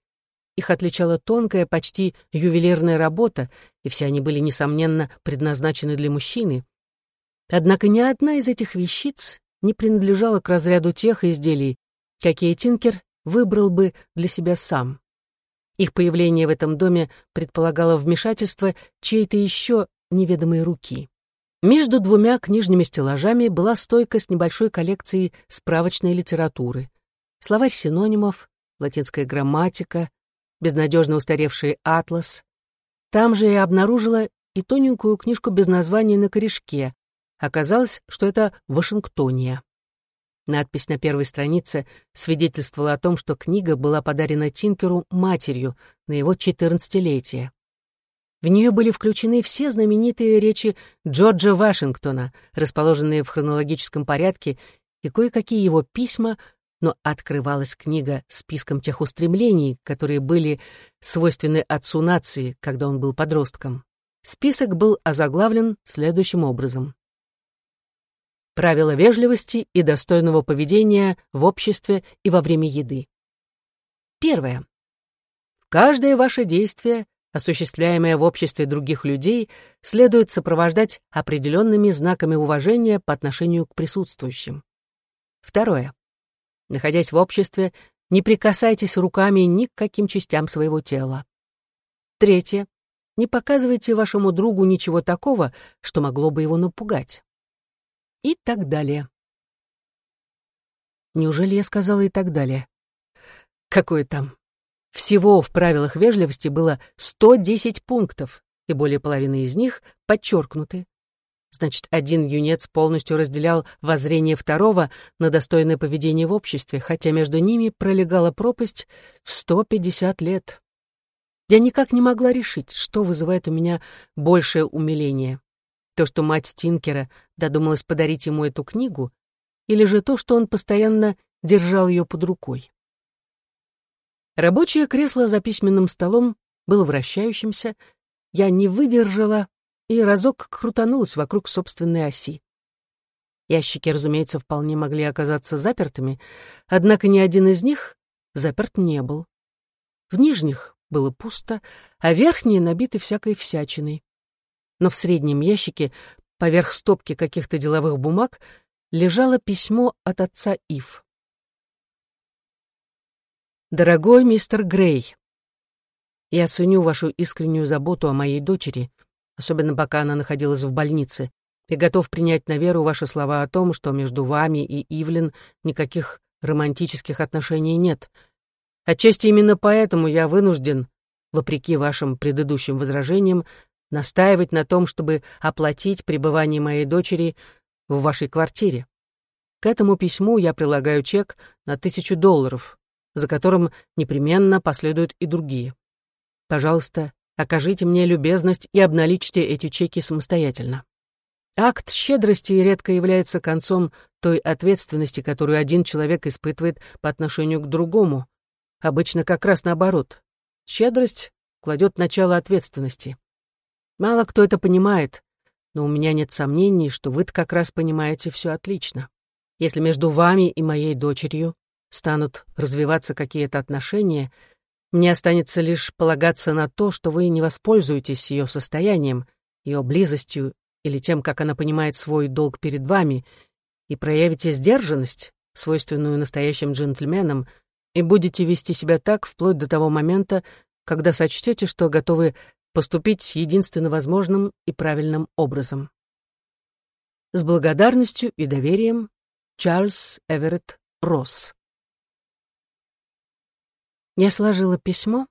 их отличала тонкая, почти ювелирная работа, и все они были, несомненно, предназначены для мужчины. Однако ни одна из этих вещиц не принадлежала к разряду тех изделий, какие Тинкер выбрал бы для себя сам. Их появление в этом доме предполагало вмешательство чьей-то еще неведомой руки. Между двумя книжными стеллажами была стойка с небольшой коллекцией справочной литературы. Словарь синонимов, латинская грамматика, безнадежно устаревший атлас. Там же я обнаружила и тоненькую книжку без названия на корешке. Оказалось, что это Вашингтония. Надпись на первой странице свидетельствовала о том, что книга была подарена Тинкеру матерью на его четырнадцатилетие. В нее были включены все знаменитые речи Джорджа Вашингтона, расположенные в хронологическом порядке, и кое-какие его письма, но открывалась книга списком тех устремлений, которые были свойственны отцу нации, когда он был подростком. Список был озаглавлен следующим образом. Правила вежливости и достойного поведения в обществе и во время еды. Первое. Каждое ваше действие осуществляемое в обществе других людей, следует сопровождать определенными знаками уважения по отношению к присутствующим. Второе. Находясь в обществе, не прикасайтесь руками ни к каким частям своего тела. Третье. Не показывайте вашему другу ничего такого, что могло бы его напугать. И так далее. Неужели я сказала и так далее? Какое там? Всего в правилах вежливости было 110 пунктов, и более половины из них подчеркнуты. Значит, один юнец полностью разделял воззрение второго на достойное поведение в обществе, хотя между ними пролегала пропасть в 150 лет. Я никак не могла решить, что вызывает у меня большее умиление. То, что мать Тинкера додумалась подарить ему эту книгу, или же то, что он постоянно держал ее под рукой. Рабочее кресло за письменным столом было вращающимся, я не выдержала и разок крутанулась вокруг собственной оси. Ящики, разумеется, вполне могли оказаться запертыми, однако ни один из них заперт не был. В нижних было пусто, а верхние набиты всякой всячиной. Но в среднем ящике, поверх стопки каких-то деловых бумаг, лежало письмо от отца Ив. Дорогой мистер Грей, я ценю вашу искреннюю заботу о моей дочери, особенно пока она находилась в больнице, и готов принять на веру ваши слова о том, что между вами и Ивлин никаких романтических отношений нет. Отчасти именно поэтому я вынужден, вопреки вашим предыдущим возражениям, настаивать на том, чтобы оплатить пребывание моей дочери в вашей квартире. К этому письму я прилагаю чек на тысячу долларов, за которым непременно последуют и другие. Пожалуйста, окажите мне любезность и обналичьте эти чеки самостоятельно. Акт щедрости редко является концом той ответственности, которую один человек испытывает по отношению к другому. Обычно как раз наоборот. Щедрость кладет начало ответственности. Мало кто это понимает, но у меня нет сомнений, что вы как раз понимаете все отлично. Если между вами и моей дочерью станут развиваться какие-то отношения, мне останется лишь полагаться на то, что вы не воспользуетесь ее состоянием, ее близостью или тем, как она понимает свой долг перед вами, и проявите сдержанность, свойственную настоящим джентльменам, и будете вести себя так вплоть до того момента, когда сочтете, что готовы поступить единственно возможным и правильным образом. С благодарностью и доверием, Чарльз Эверетт Росс. Я сложила письмо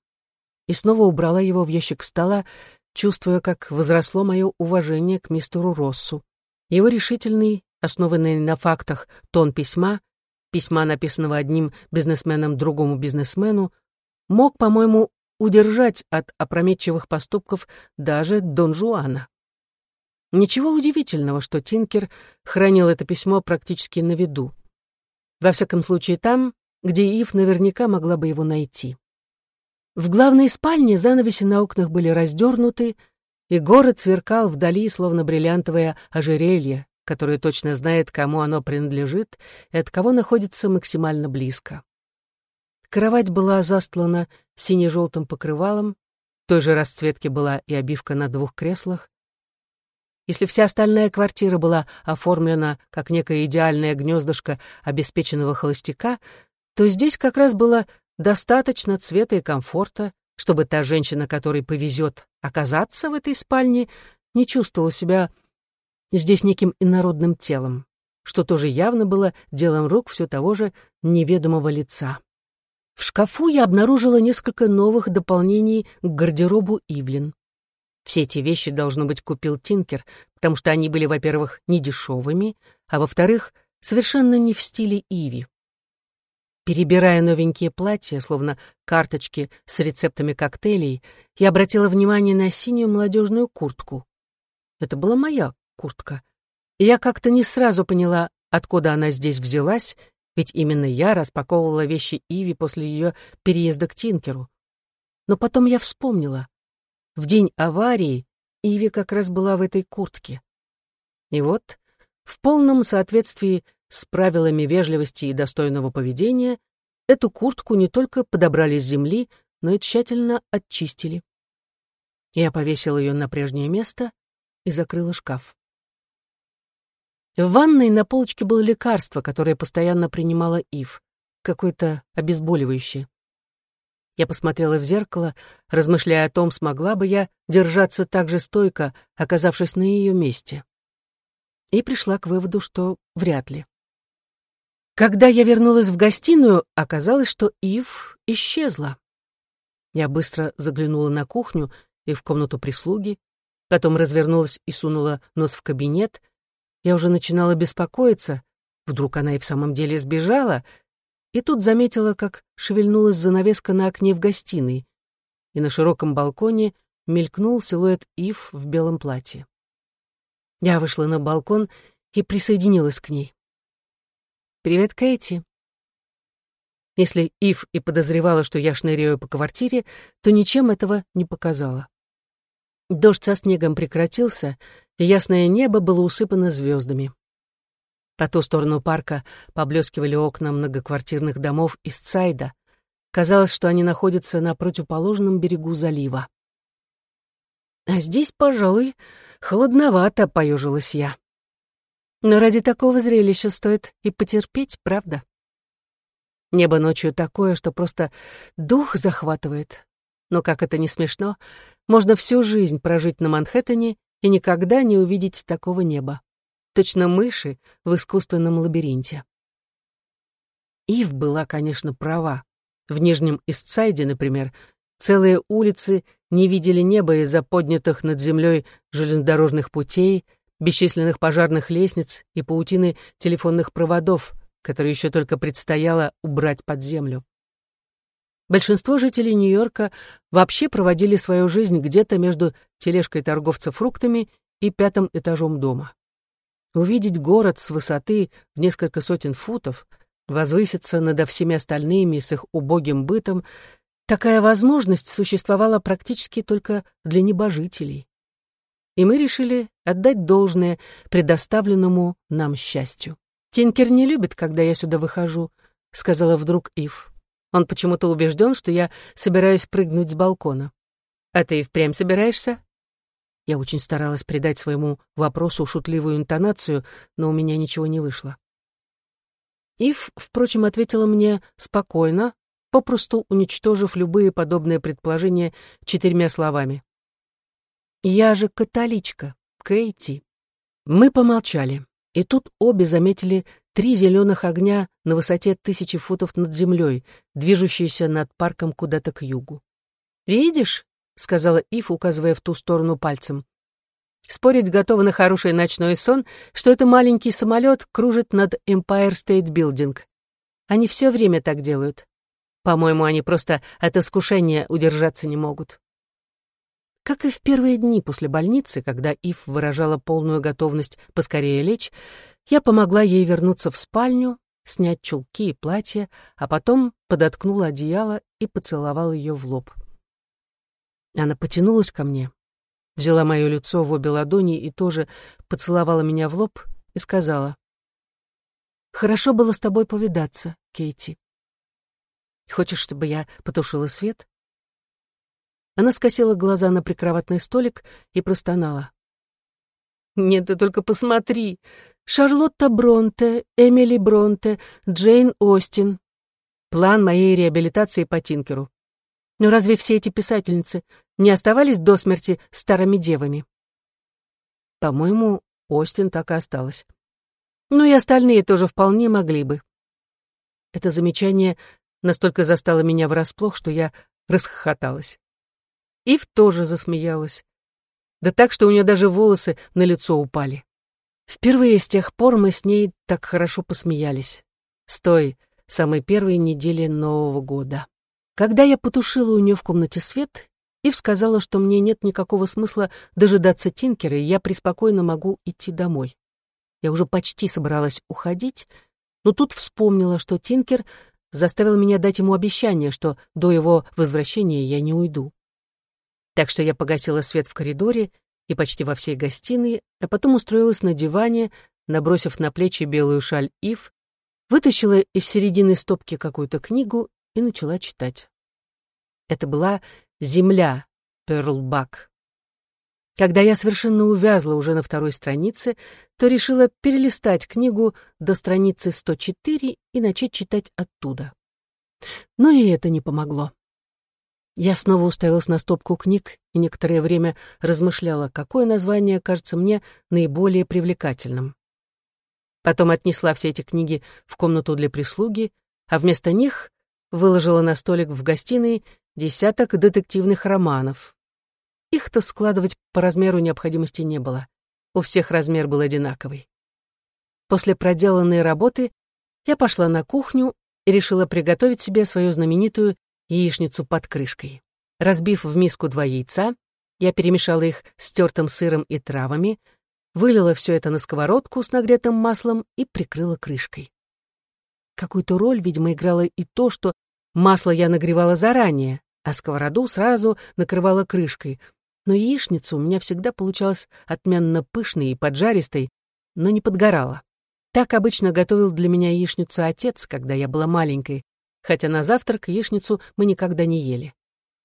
и снова убрала его в ящик стола, чувствуя, как возросло мое уважение к мистеру Россу. Его решительный, основанный на фактах, тон письма, письма, написанного одним бизнесменом другому бизнесмену, мог, по-моему, удержать от опрометчивых поступков даже Дон Жуана. Ничего удивительного, что Тинкер хранил это письмо практически на виду. Во всяком случае, там, где Ив наверняка могла бы его найти. В главной спальне занавеси на окнах были раздернуты, и город сверкал вдали, словно бриллиантовое ожерелье, которое точно знает, кому оно принадлежит и от кого находится максимально близко. Кровать была застлана сине-желтым покрывалом, той же расцветки была и обивка на двух креслах. Если вся остальная квартира была оформлена как некое идеальное гнездышко обеспеченного холостяка, то здесь как раз было достаточно цвета и комфорта, чтобы та женщина, которой повезет оказаться в этой спальне, не чувствовала себя здесь неким инородным телом, что тоже явно было делом рук все того же неведомого лица. В шкафу я обнаружила несколько новых дополнений к гардеробу Ивлин. Все эти вещи, должно быть, купил Тинкер, потому что они были, во-первых, недешевыми, а во-вторых, совершенно не в стиле Иви. Перебирая новенькие платья, словно карточки с рецептами коктейлей, я обратила внимание на синюю молодежную куртку. Это была моя куртка. И я как-то не сразу поняла, откуда она здесь взялась, ведь именно я распаковывала вещи Иви после ее переезда к Тинкеру. Но потом я вспомнила. В день аварии Иви как раз была в этой куртке. И вот, в полном соответствии с правилами вежливости и достойного поведения, эту куртку не только подобрали с земли, но и тщательно очистили. Я повесила ее на прежнее место и закрыла шкаф. В ванной на полочке было лекарство, которое постоянно принимала Ив, какое-то обезболивающее. Я посмотрела в зеркало, размышляя о том, смогла бы я держаться так же стойко, оказавшись на ее месте. И пришла к выводу, что вряд ли. Когда я вернулась в гостиную, оказалось, что Ив исчезла. Я быстро заглянула на кухню и в комнату прислуги, потом развернулась и сунула нос в кабинет. Я уже начинала беспокоиться, вдруг она и в самом деле сбежала, и тут заметила, как шевельнулась занавеска на окне в гостиной, и на широком балконе мелькнул силуэт Ив в белом платье. Я вышла на балкон и присоединилась к ней. «Привет, Кэти». Если Ив и подозревала, что я шныряю по квартире, то ничем этого не показала. Дождь со снегом прекратился, и ясное небо было усыпано звездами. По ту сторону парка поблескивали окна многоквартирных домов из Цайда. Казалось, что они находятся на противоположном берегу залива. А здесь, пожалуй, холодновато, поежилась я. Но ради такого зрелища стоит и потерпеть, правда? Небо ночью такое, что просто дух захватывает. Но как это не смешно, можно всю жизнь прожить на Манхэттене и никогда не увидеть такого неба. Точно мыши в искусственном лабиринте. Ив была, конечно, права. В Нижнем Истсайде, например, целые улицы не видели неба из-за поднятых над землей железнодорожных путей, бесчисленных пожарных лестниц и паутины телефонных проводов, которые еще только предстояло убрать под землю. Большинство жителей Нью-Йорка вообще проводили свою жизнь где-то между тележкой торговца фруктами и пятым этажом дома. Увидеть город с высоты в несколько сотен футов, возвыситься над всеми остальными с их убогим бытом, такая возможность существовала практически только для небожителей и мы решили отдать должное предоставленному нам счастью. «Тинкер не любит, когда я сюда выхожу», — сказала вдруг Ив. «Он почему-то убежден, что я собираюсь прыгнуть с балкона». «А ты и впрямь собираешься?» Я очень старалась придать своему вопросу шутливую интонацию, но у меня ничего не вышло. Ив, впрочем, ответила мне спокойно, попросту уничтожив любые подобные предположения четырьмя словами. Я же католичка, Кейти. Мы помолчали, и тут обе заметили три зеленых огня на высоте тысячи футов над землей, движущиеся над парком куда-то к югу. «Видишь?» — сказала Ив, указывая в ту сторону пальцем. Спорить готова на хороший ночной сон, что это маленький самолет кружит над Empire State Building. Они все время так делают. По-моему, они просто от искушения удержаться не могут. Как и в первые дни после больницы, когда Ив выражала полную готовность поскорее лечь, я помогла ей вернуться в спальню, снять чулки и платье, а потом подоткнула одеяло и поцеловала ее в лоб. Она потянулась ко мне, взяла мое лицо в обе ладони и тоже поцеловала меня в лоб и сказала, «Хорошо было с тобой повидаться, Кейти. Хочешь, чтобы я потушила свет?» Она скосила глаза на прикроватный столик и простонала. «Нет, ты только посмотри! Шарлотта Бронте, Эмили Бронте, Джейн Остин. План моей реабилитации по Тинкеру. Но разве все эти писательницы не оставались до смерти старыми девами?» «По-моему, Остин так и осталась. Ну и остальные тоже вполне могли бы. Это замечание настолько застало меня врасплох, что я расхохоталась. Ив тоже засмеялась. Да так, что у нее даже волосы на лицо упали. Впервые с тех пор мы с ней так хорошо посмеялись. С той самой первой недели Нового года. Когда я потушила у нее в комнате свет, Ив сказала, что мне нет никакого смысла дожидаться Тинкера, и я преспокойно могу идти домой. Я уже почти собралась уходить, но тут вспомнила, что Тинкер заставил меня дать ему обещание, что до его возвращения я не уйду. Так что я погасила свет в коридоре и почти во всей гостиной, а потом устроилась на диване, набросив на плечи белую шаль Ив, вытащила из середины стопки какую-то книгу и начала читать. Это была «Земля» Перлбак. Когда я совершенно увязла уже на второй странице, то решила перелистать книгу до страницы 104 и начать читать оттуда. Но и это не помогло. Я снова уставилась на стопку книг и некоторое время размышляла, какое название кажется мне наиболее привлекательным. Потом отнесла все эти книги в комнату для прислуги, а вместо них выложила на столик в гостиной десяток детективных романов, их-то складывать по размеру необходимости не было. У всех размер был одинаковый. После проделанной работы я пошла на кухню и решила приготовить себе свою знаменитую яичницу под крышкой. Разбив в миску два яйца, я перемешала их с тертым сыром и травами, вылила все это на сковородку с нагретым маслом и прикрыла крышкой. Какую-то роль, видимо, играло и то, что масло я нагревала заранее, а сковороду сразу накрывала крышкой — но яичница у меня всегда получалась отменно пышной и поджаристой, но не подгорала. Так обычно готовил для меня яичницу отец, когда я была маленькой, хотя на завтрак яичницу мы никогда не ели.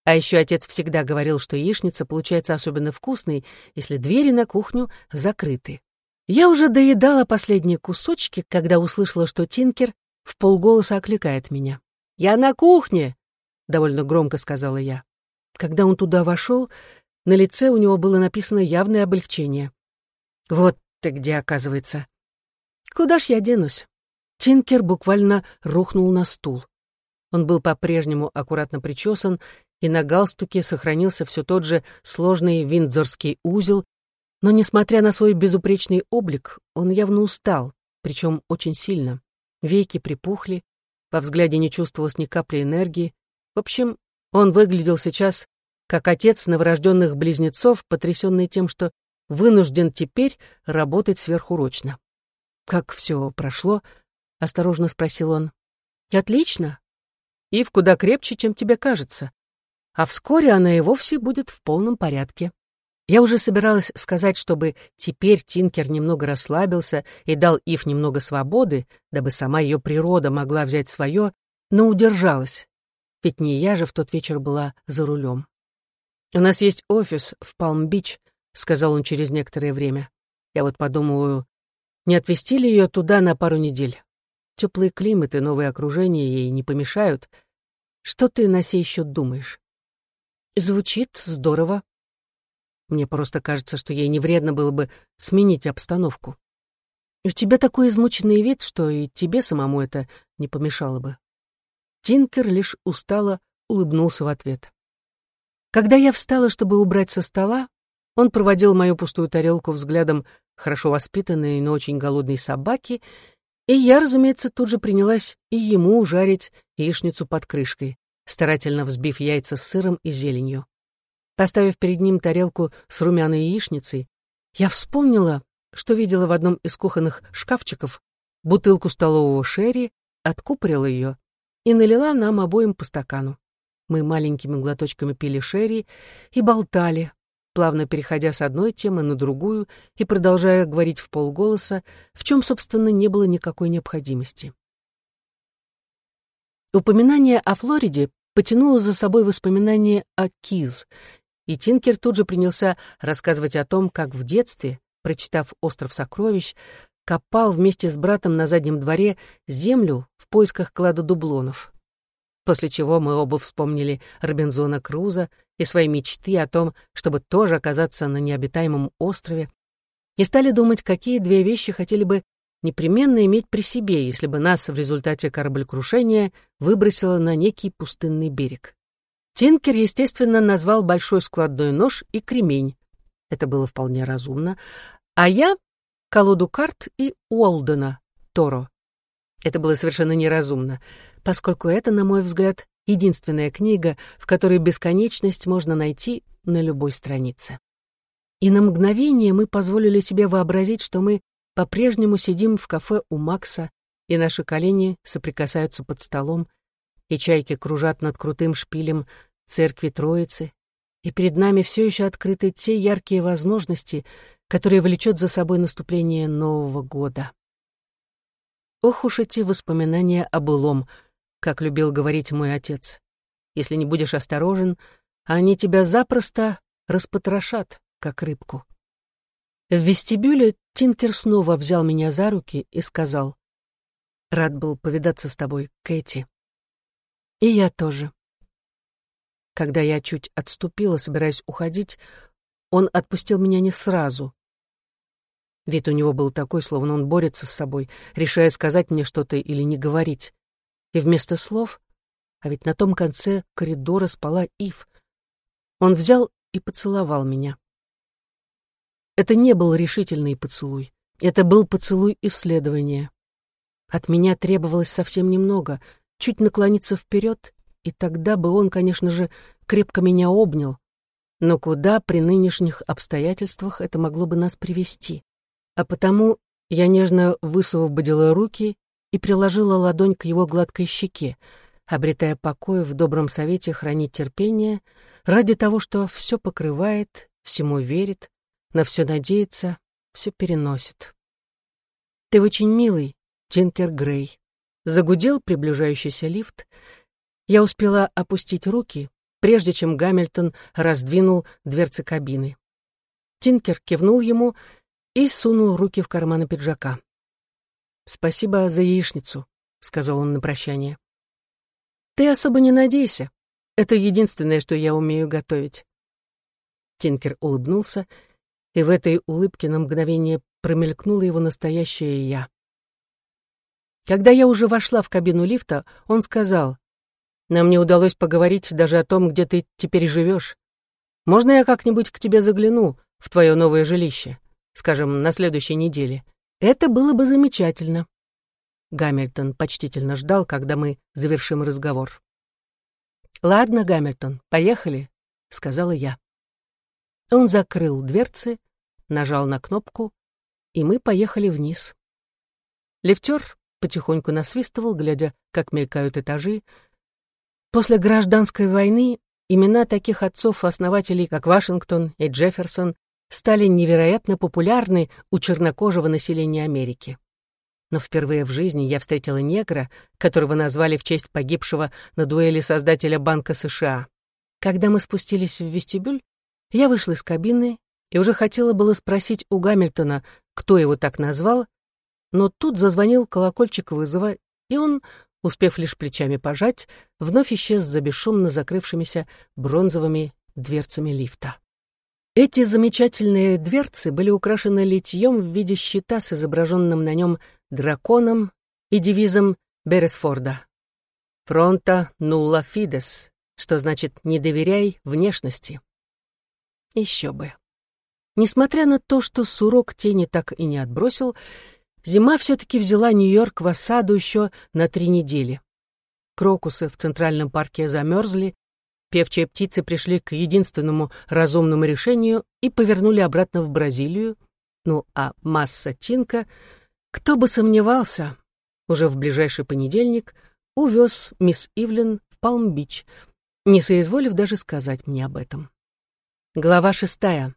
А еще отец всегда говорил, что яичница получается особенно вкусной, если двери на кухню закрыты. Я уже доедала последние кусочки, когда услышала, что Тинкер в полголоса окликает меня. «Я на кухне!» — довольно громко сказала я. Когда он туда вошел, на лице у него было написано явное облегчение. «Вот ты где, оказывается». «Куда ж я денусь?» Тинкер буквально рухнул на стул. Он был по-прежнему аккуратно причесан, и на галстуке сохранился все тот же сложный виндзорский узел, но, несмотря на свой безупречный облик, он явно устал, причем очень сильно. Веки припухли, по взгляде не чувствовалось ни капли энергии. В общем, он выглядел сейчас как отец новорожденных близнецов, потрясенный тем, что вынужден теперь работать сверхурочно. «Как все прошло?» — осторожно спросил он. «Отлично. Ив куда крепче, чем тебе кажется. А вскоре она и вовсе будет в полном порядке». Я уже собиралась сказать, чтобы теперь Тинкер немного расслабился и дал Ив немного свободы, дабы сама ее природа могла взять свое, но удержалась. Ведь не я же в тот вечер была за рулем. «У нас есть офис в Палм-Бич», — сказал он через некоторое время. «Я вот подумываю, не отвезти ли ее туда на пару недель? Теплый климат и новые окружения ей не помешают. Что ты на сей счет думаешь?» «Звучит здорово. Мне просто кажется, что ей не вредно было бы сменить обстановку. У тебя такой измученный вид, что и тебе самому это не помешало бы». Тинкер лишь устало улыбнулся в ответ. Когда я встала, чтобы убрать со стола, он проводил мою пустую тарелку взглядом хорошо воспитанной, но очень голодной собаки, и я, разумеется, тут же принялась и ему жарить яичницу под крышкой, старательно взбив яйца с сыром и зеленью. Поставив перед ним тарелку с румяной яичницей, я вспомнила, что видела в одном из кухонных шкафчиков бутылку столового шерри, откупорила ее и налила нам обоим по стакану. Мы маленькими глоточками пили шерри и болтали, плавно переходя с одной темы на другую и продолжая говорить в полголоса, в чем, собственно, не было никакой необходимости. Упоминание о Флориде потянуло за собой воспоминания о Киз, и Тинкер тут же принялся рассказывать о том, как в детстве, прочитав «Остров сокровищ», копал вместе с братом на заднем дворе землю в поисках клада дублонов после чего мы оба вспомнили Робинзона Круза и свои мечты о том, чтобы тоже оказаться на необитаемом острове. и стали думать, какие две вещи хотели бы непременно иметь при себе, если бы нас в результате кораблекрушения выбросило на некий пустынный берег. Тинкер, естественно, назвал большой складной нож и кремень. Это было вполне разумно. А я — колоду карт и Уолдена, Торо. Это было совершенно неразумно, поскольку это, на мой взгляд, единственная книга, в которой бесконечность можно найти на любой странице. И на мгновение мы позволили себе вообразить, что мы по-прежнему сидим в кафе у Макса, и наши колени соприкасаются под столом, и чайки кружат над крутым шпилем церкви Троицы, и перед нами все еще открыты те яркие возможности, которые влечет за собой наступление Нового года. Ох уж эти воспоминания о былом, как любил говорить мой отец. Если не будешь осторожен, они тебя запросто распотрошат, как рыбку. В вестибюле Тинкер снова взял меня за руки и сказал, «Рад был повидаться с тобой, Кэти». И я тоже. Когда я чуть отступила, собираясь уходить, он отпустил меня не сразу. Вид у него был такой, словно он борется с собой, решая сказать мне что-то или не говорить. И вместо слов, а ведь на том конце коридора спала Ив, он взял и поцеловал меня. Это не был решительный поцелуй. Это был поцелуй исследования. От меня требовалось совсем немного, чуть наклониться вперед, и тогда бы он, конечно же, крепко меня обнял. Но куда при нынешних обстоятельствах это могло бы нас привести? А потому я нежно высвободила руки и приложила ладонь к его гладкой щеке, обретая покой в добром совете хранить терпение ради того, что все покрывает, всему верит, на все надеется, все переносит. «Ты очень милый, Тинкер Грей», — загудел приближающийся лифт. Я успела опустить руки, прежде чем Гамильтон раздвинул дверцы кабины. Тинкер кивнул ему и сунул руки в карманы пиджака. «Спасибо за яичницу», — сказал он на прощание. «Ты особо не надейся. Это единственное, что я умею готовить». Тинкер улыбнулся и в этой улыбке на мгновение промелькнуло его настоящее «я». Когда я уже вошла в кабину лифта, он сказал, «Нам не удалось поговорить даже о том, где ты теперь живешь. Можно я как-нибудь к тебе загляну в твое новое жилище, скажем, на следующей неделе? Это было бы замечательно». Гамильтон почтительно ждал, когда мы завершим разговор. «Ладно, Гамильтон, поехали», — сказала я. Он закрыл дверцы, нажал на кнопку, и мы поехали вниз. Лифтер потихоньку насвистывал, глядя, как мелькают этажи. После гражданской войны имена таких отцов-основателей, как Вашингтон и Джефферсон, стали невероятно популярны у чернокожего населения Америки. Но впервые в жизни я встретила негра, которого назвали в честь погибшего на дуэли создателя Банка США. Когда мы спустились в вестибюль, я вышла из кабины и уже хотела было спросить у Гамильтона, кто его так назвал, но тут зазвонил колокольчик вызова, и он, успев лишь плечами пожать, вновь исчез за бесшумно закрывшимися бронзовыми дверцами лифта. Эти замечательные дверцы были украшены литьем в виде щита с изображенным на нем драконом и девизом Бересфорда «Фронта нула фидес», что значит «не доверяй внешности». Еще бы. Несмотря на то, что сурок тени так и не отбросил, зима все-таки взяла Нью-Йорк в осаду еще на три недели. Крокусы в Центральном парке замерзли, певчие птицы пришли к единственному разумному решению и повернули обратно в Бразилию, ну а масса Тинка, кто бы сомневался, уже в ближайший понедельник увез мисс Ивлен в Палм-Бич, не соизволив даже сказать мне об этом. Глава шестая.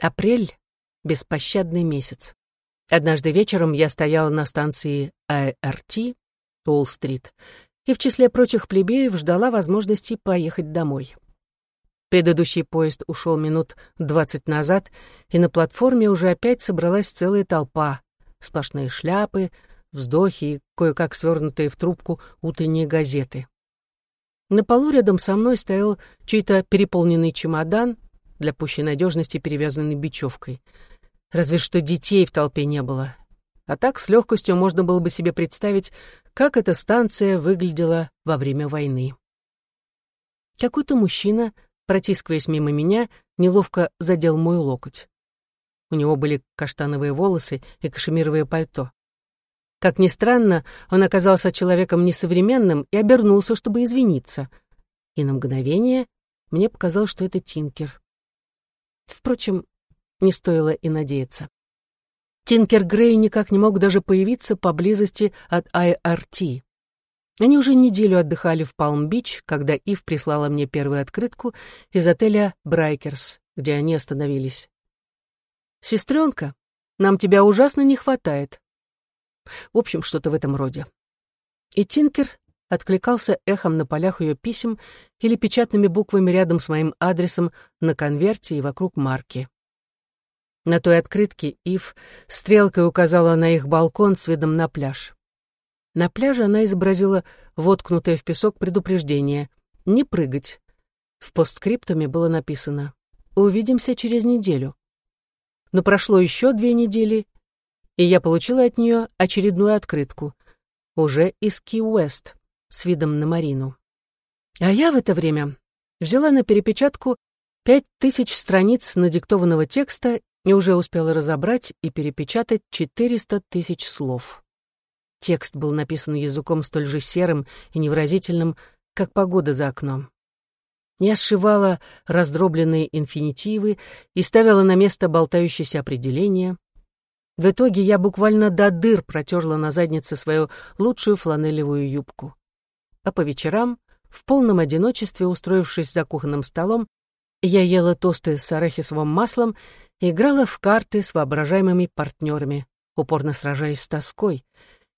Апрель — беспощадный месяц. Однажды вечером я стояла на станции АРТ, Уолл-стрит, и в числе прочих плебеев ждала возможности поехать домой. Предыдущий поезд ушел минут двадцать назад, и на платформе уже опять собралась целая толпа. Сплошные шляпы, вздохи и кое-как свернутые в трубку утренние газеты. На полу рядом со мной стоял чей-то переполненный чемодан, для пущей надежности перевязанный бечевкой. Разве что детей в толпе не было. А так с легкостью можно было бы себе представить, как эта станция выглядела во время войны. Какой-то мужчина, протискиваясь мимо меня, неловко задел мой локоть. У него были каштановые волосы и кашемировое пальто. Как ни странно, он оказался человеком несовременным и обернулся, чтобы извиниться. И на мгновение мне показалось, что это Тинкер. Впрочем, не стоило и надеяться. Тинкер Грей никак не мог даже появиться поблизости от IRT. Они уже неделю отдыхали в Палм-Бич, когда Ив прислала мне первую открытку из отеля «Брайкерс», где они остановились. «Сестренка, нам тебя ужасно не хватает». В общем, что-то в этом роде. И Тинкер откликался эхом на полях ее писем или печатными буквами рядом с моим адресом на конверте и вокруг марки. На той открытке Ив стрелкой указала на их балкон с видом на пляж. На пляже она изобразила воткнутое в песок предупреждение «Не прыгать». В постскриптуме было написано «Увидимся через неделю». Но прошло еще две недели, и я получила от нее очередную открытку, уже из Ки-Уэст, с видом на Марину. А я в это время взяла на перепечатку пять тысяч страниц надиктованного текста и уже успела разобрать и перепечатать 400 тысяч слов. Текст был написан языком столь же серым и невыразительным, как погода за окном. Я сшивала раздробленные инфинитивы и ставила на место болтающиеся определения. В итоге я буквально до дыр протерла на заднице свою лучшую фланелевую юбку. А по вечерам, в полном одиночестве, устроившись за кухонным столом, я ела тосты с арахисовым маслом играла в карты с воображаемыми партнерами, упорно сражаясь с тоской,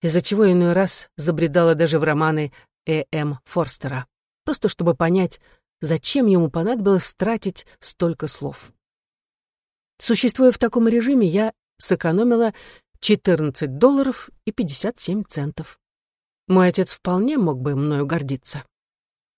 из-за чего иной раз забредала даже в романы Э. М. Форстера, просто чтобы понять, зачем ему понадобилось тратить столько слов. Существуя в таком режиме, я сэкономила 14 долларов и 57 центов. Мой отец вполне мог бы мною гордиться.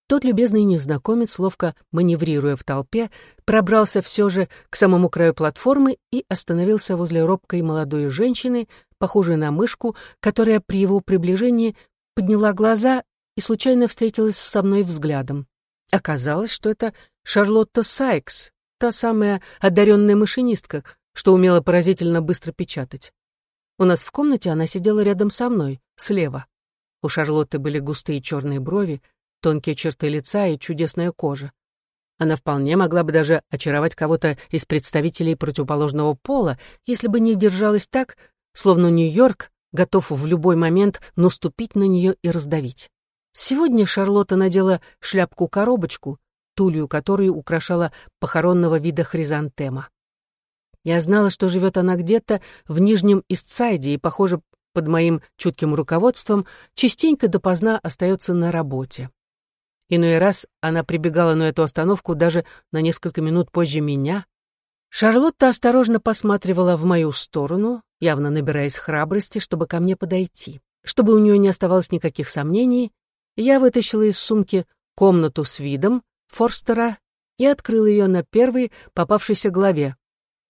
Тот любезный незнакомец, ловко маневрируя в толпе, пробрался все же к самому краю платформы и остановился возле робкой молодой женщины, похожей на мышку, которая при его приближении подняла глаза и случайно встретилась со мной взглядом. Оказалось, что это Шарлотта Сайкс, та самая одаренная машинистка, что умела поразительно быстро печатать. У нас в комнате она сидела рядом со мной, слева. У Шарлотты были густые черные брови, тонкие черты лица и чудесная кожа. Она вполне могла бы даже очаровать кого-то из представителей противоположного пола, если бы не держалась так, словно Нью-Йорк готов в любой момент наступить на нее и раздавить. Сегодня Шарлотта надела шляпку-коробочку, тулью которой украшала похоронного вида хризантема. Я знала, что живет она где-то в Нижнем Истсайде и, похоже, под моим чутким руководством, частенько допоздна остается на работе. Иной раз она прибегала на эту остановку даже на несколько минут позже меня. Шарлотта осторожно посматривала в мою сторону, явно набираясь храбрости, чтобы ко мне подойти. Чтобы у нее не оставалось никаких сомнений, я вытащила из сумки комнату с видом Форстера и открыла ее на первой попавшейся главе,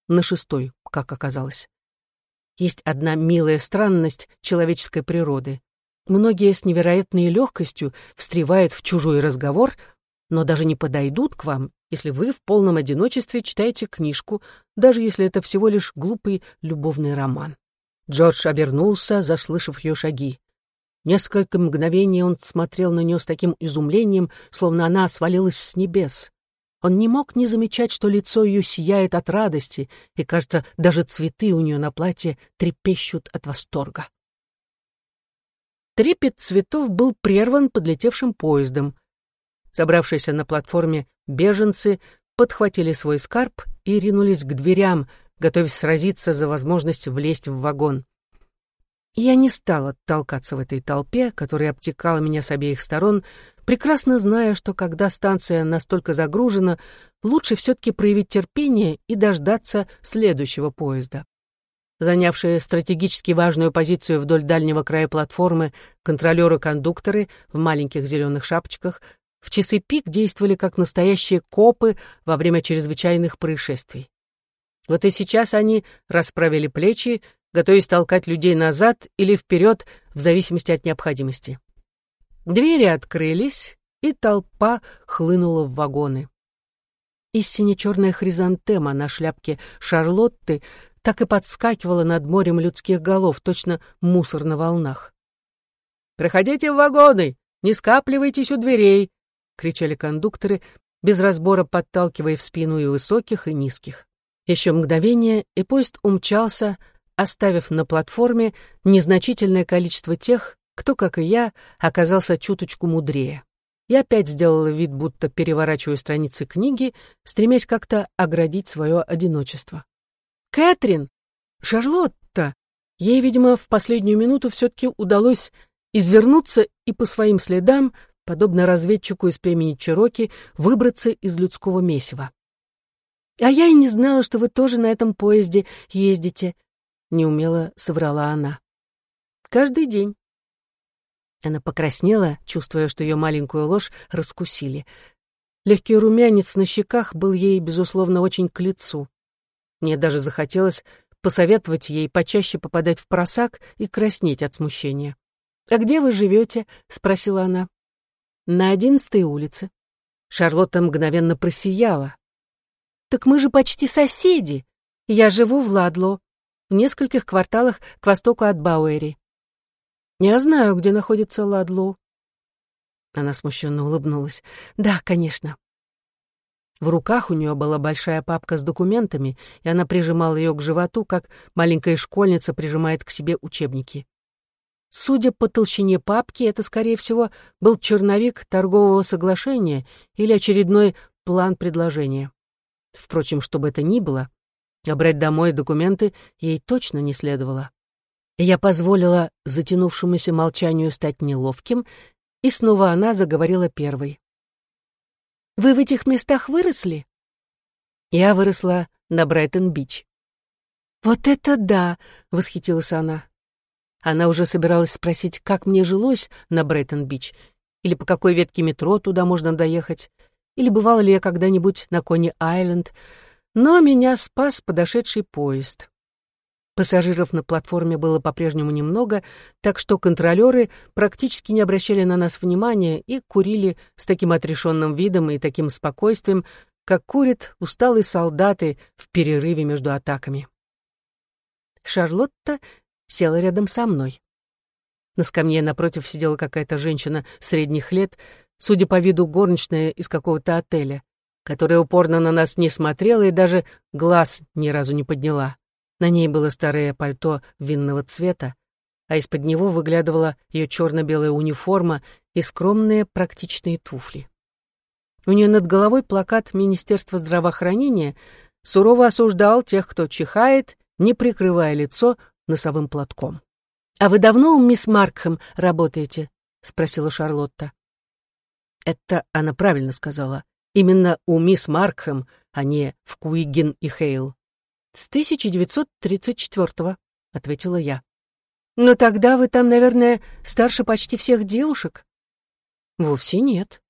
на шестой, как оказалось. Есть одна милая странность человеческой природы. Многие с невероятной легкостью встревают в чужой разговор, но даже не подойдут к вам, если вы в полном одиночестве читаете книжку, даже если это всего лишь глупый любовный роман. Джордж обернулся, заслышав ее шаги. Несколько мгновений он смотрел на нее с таким изумлением, словно она свалилась с небес. Он не мог не замечать, что лицо ее сияет от радости, и, кажется, даже цветы у нее на платье трепещут от восторга. Трепет цветов был прерван подлетевшим поездом. Собравшиеся на платформе беженцы подхватили свой скарб и ринулись к дверям, готовясь сразиться за возможность влезть в вагон. Я не стала толкаться в этой толпе, которая обтекала меня с обеих сторон, прекрасно зная, что когда станция настолько загружена, лучше все-таки проявить терпение и дождаться следующего поезда занявшие стратегически важную позицию вдоль дальнего края платформы, контролеры-кондукторы в маленьких зеленых шапочках, в часы пик действовали как настоящие копы во время чрезвычайных происшествий. Вот и сейчас они расправили плечи, готовясь толкать людей назад или вперед в зависимости от необходимости. Двери открылись, и толпа хлынула в вагоны. Истине черная хризантема на шляпке Шарлотты так и подскакивала над морем людских голов, точно мусор на волнах. «Проходите в вагоны! Не скапливайтесь у дверей!» — кричали кондукторы, без разбора подталкивая в спину и высоких, и низких. Еще мгновение, и поезд умчался, оставив на платформе незначительное количество тех, кто, как и я, оказался чуточку мудрее. Я опять сделала вид, будто переворачиваю страницы книги, стремясь как-то оградить свое одиночество. «Кэтрин! Шарлотта!» Ей, видимо, в последнюю минуту все-таки удалось извернуться и по своим следам, подобно разведчику из племени Чироки, выбраться из людского месива. «А я и не знала, что вы тоже на этом поезде ездите», — неумело соврала она. «Каждый день». Она покраснела, чувствуя, что ее маленькую ложь раскусили. Легкий румянец на щеках был ей, безусловно, очень к лицу. Мне даже захотелось посоветовать ей почаще попадать в просак и краснеть от смущения. «А где вы живете?» — спросила она. «На одиннадцатой улице». Шарлотта мгновенно просияла. «Так мы же почти соседи. Я живу в Ладло, в нескольких кварталах к востоку от Бауэри». «Я знаю, где находится Ладло». Она смущенно улыбнулась. «Да, конечно». В руках у нее была большая папка с документами, и она прижимала ее к животу, как маленькая школьница прижимает к себе учебники. Судя по толщине папки, это, скорее всего, был черновик торгового соглашения или очередной план предложения. Впрочем, что бы это ни было, а брать домой документы ей точно не следовало. Я позволила затянувшемуся молчанию стать неловким, и снова она заговорила первой. «Вы в этих местах выросли?» Я выросла на Брайтон-Бич. «Вот это да!» — восхитилась она. Она уже собиралась спросить, как мне жилось на Брайтон-Бич, или по какой ветке метро туда можно доехать, или бывала ли я когда-нибудь на Кони-Айленд, но меня спас подошедший поезд. Пассажиров на платформе было по-прежнему немного, так что контролеры практически не обращали на нас внимания и курили с таким отрешенным видом и таким спокойствием, как курят усталые солдаты в перерыве между атаками. Шарлотта села рядом со мной. На скамье напротив сидела какая-то женщина средних лет, судя по виду горничная из какого-то отеля, которая упорно на нас не смотрела и даже глаз ни разу не подняла. На ней было старое пальто винного цвета, а из-под него выглядывала ее черно-белая униформа и скромные практичные туфли. У нее над головой плакат Министерства здравоохранения сурово осуждал тех, кто чихает, не прикрывая лицо носовым платком. «А вы давно у мисс Маркхэм работаете?» — спросила Шарлотта. Это она правильно сказала. Именно у мисс Маркхэм, а не в Куиген и Хейл. «С 1934-го», — ответила я. «Но тогда вы там, наверное, старше почти всех девушек?» «Вовсе нет».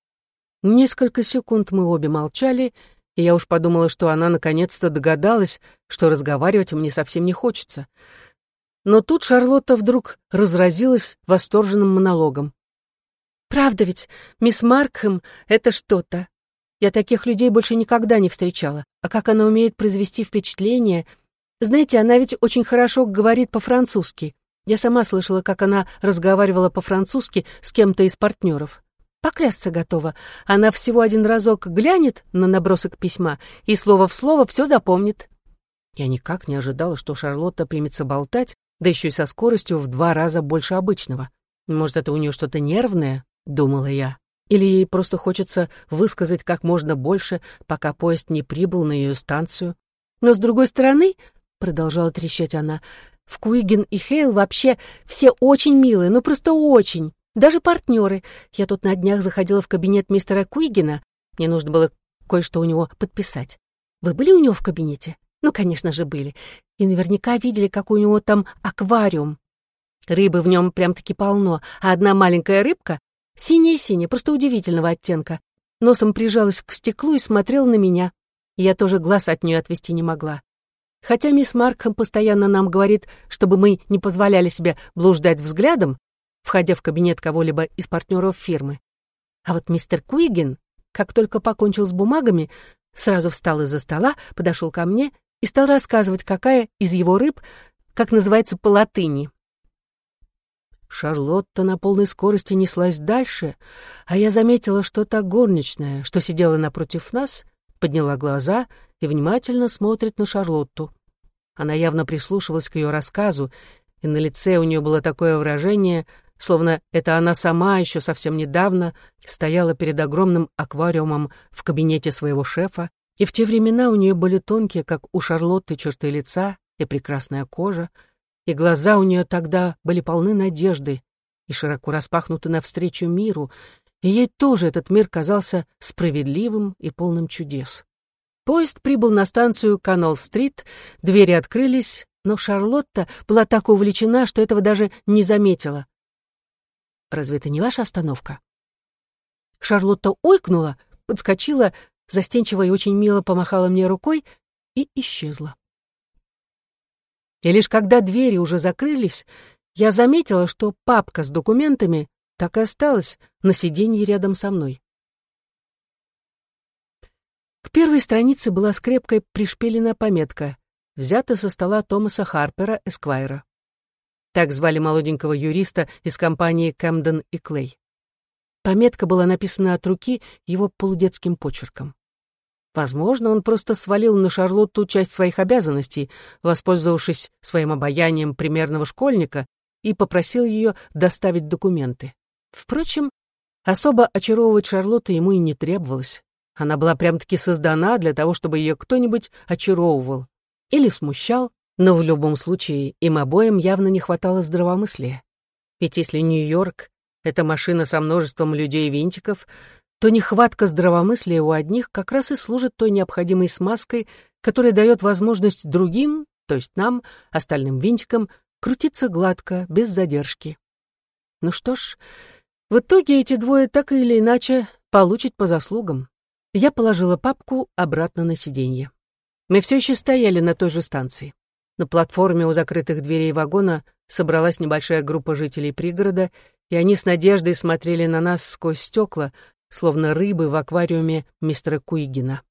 Несколько секунд мы обе молчали, и я уж подумала, что она наконец-то догадалась, что разговаривать мне совсем не хочется. Но тут Шарлотта вдруг разразилась восторженным монологом. «Правда ведь, мисс Маркхэм — это что-то. Я таких людей больше никогда не встречала. А как она умеет произвести впечатление... Знаете, она ведь очень хорошо говорит по-французски. Я сама слышала, как она разговаривала по-французски с кем-то из партнеров. Поклясться готова. Она всего один разок глянет на набросок письма и слово в слово все запомнит. Я никак не ожидала, что Шарлотта примется болтать, да еще и со скоростью в два раза больше обычного. Может, это у нее что-то нервное, думала я. Или ей просто хочется высказать как можно больше, пока поезд не прибыл на ее станцию. Но с другой стороны, продолжала трещать она, в Куиген и Хейл вообще все очень милые, ну просто очень. Даже партнеры. Я тут на днях заходила в кабинет мистера Куигена. Мне нужно было кое-что у него подписать. Вы были у него в кабинете? Ну, конечно же, были. И наверняка видели, как у него там аквариум. Рыбы в нем прям-таки полно, а одна маленькая рыбка, синяя-синяя, просто удивительного оттенка, носом прижалась к стеклу и смотрела на меня. Я тоже глаз от нее отвести не могла. Хотя мисс Маркхэм постоянно нам говорит, чтобы мы не позволяли себе блуждать взглядом, входя в кабинет кого-либо из партнеров фирмы. А вот мистер Куигин, как только покончил с бумагами, сразу встал из-за стола, подошел ко мне и стал рассказывать, какая из его рыб, как называется по латыни. Шарлотта на полной скорости неслась дальше, а я заметила, что та горничная, что сидела напротив нас, подняла глаза и внимательно смотрит на Шарлотту. Она явно прислушивалась к ее рассказу, и на лице у нее было такое выражение, словно это она сама еще совсем недавно стояла перед огромным аквариумом в кабинете своего шефа, и в те времена у нее были тонкие, как у Шарлотты, черты лица и прекрасная кожа, и глаза у нее тогда были полны надежды и широко распахнуты навстречу миру, и ей тоже этот мир казался справедливым и полным чудес. Поезд прибыл на станцию Канал-стрит, двери открылись, но Шарлотта была так увлечена, что этого даже не заметила. «Разве это не ваша остановка?» Шарлотта ойкнула, подскочила, застенчиво и очень мило помахала мне рукой и исчезла. И лишь когда двери уже закрылись, я заметила, что папка с документами так и осталась на сиденье рядом со мной. К первой странице была скрепкой пришпилена пометка «Взята со стола Томаса Харпера, Эсквайра». Так звали молоденького юриста из компании Кэмден и Клей. Пометка была написана от руки его полудетским почерком. Возможно, он просто свалил на Шарлотту часть своих обязанностей, воспользовавшись своим обаянием примерного школьника, и попросил ее доставить документы. Впрочем, особо очаровывать Шарлотту ему и не требовалось. Она была прям-таки создана для того, чтобы ее кто-нибудь очаровывал или смущал, но в любом случае им обоим явно не хватало здравомыслия. Ведь если Нью-Йорк — это машина со множеством людей-винтиков, то нехватка здравомыслия у одних как раз и служит той необходимой смазкой, которая дает возможность другим, то есть нам, остальным винтикам, крутиться гладко, без задержки. Ну что ж, в итоге эти двое так или иначе получат по заслугам. Я положила папку обратно на сиденье. Мы все еще стояли на той же станции. На платформе у закрытых дверей вагона собралась небольшая группа жителей пригорода, и они с надеждой смотрели на нас сквозь стекла, словно рыбы в аквариуме мистера Куигина.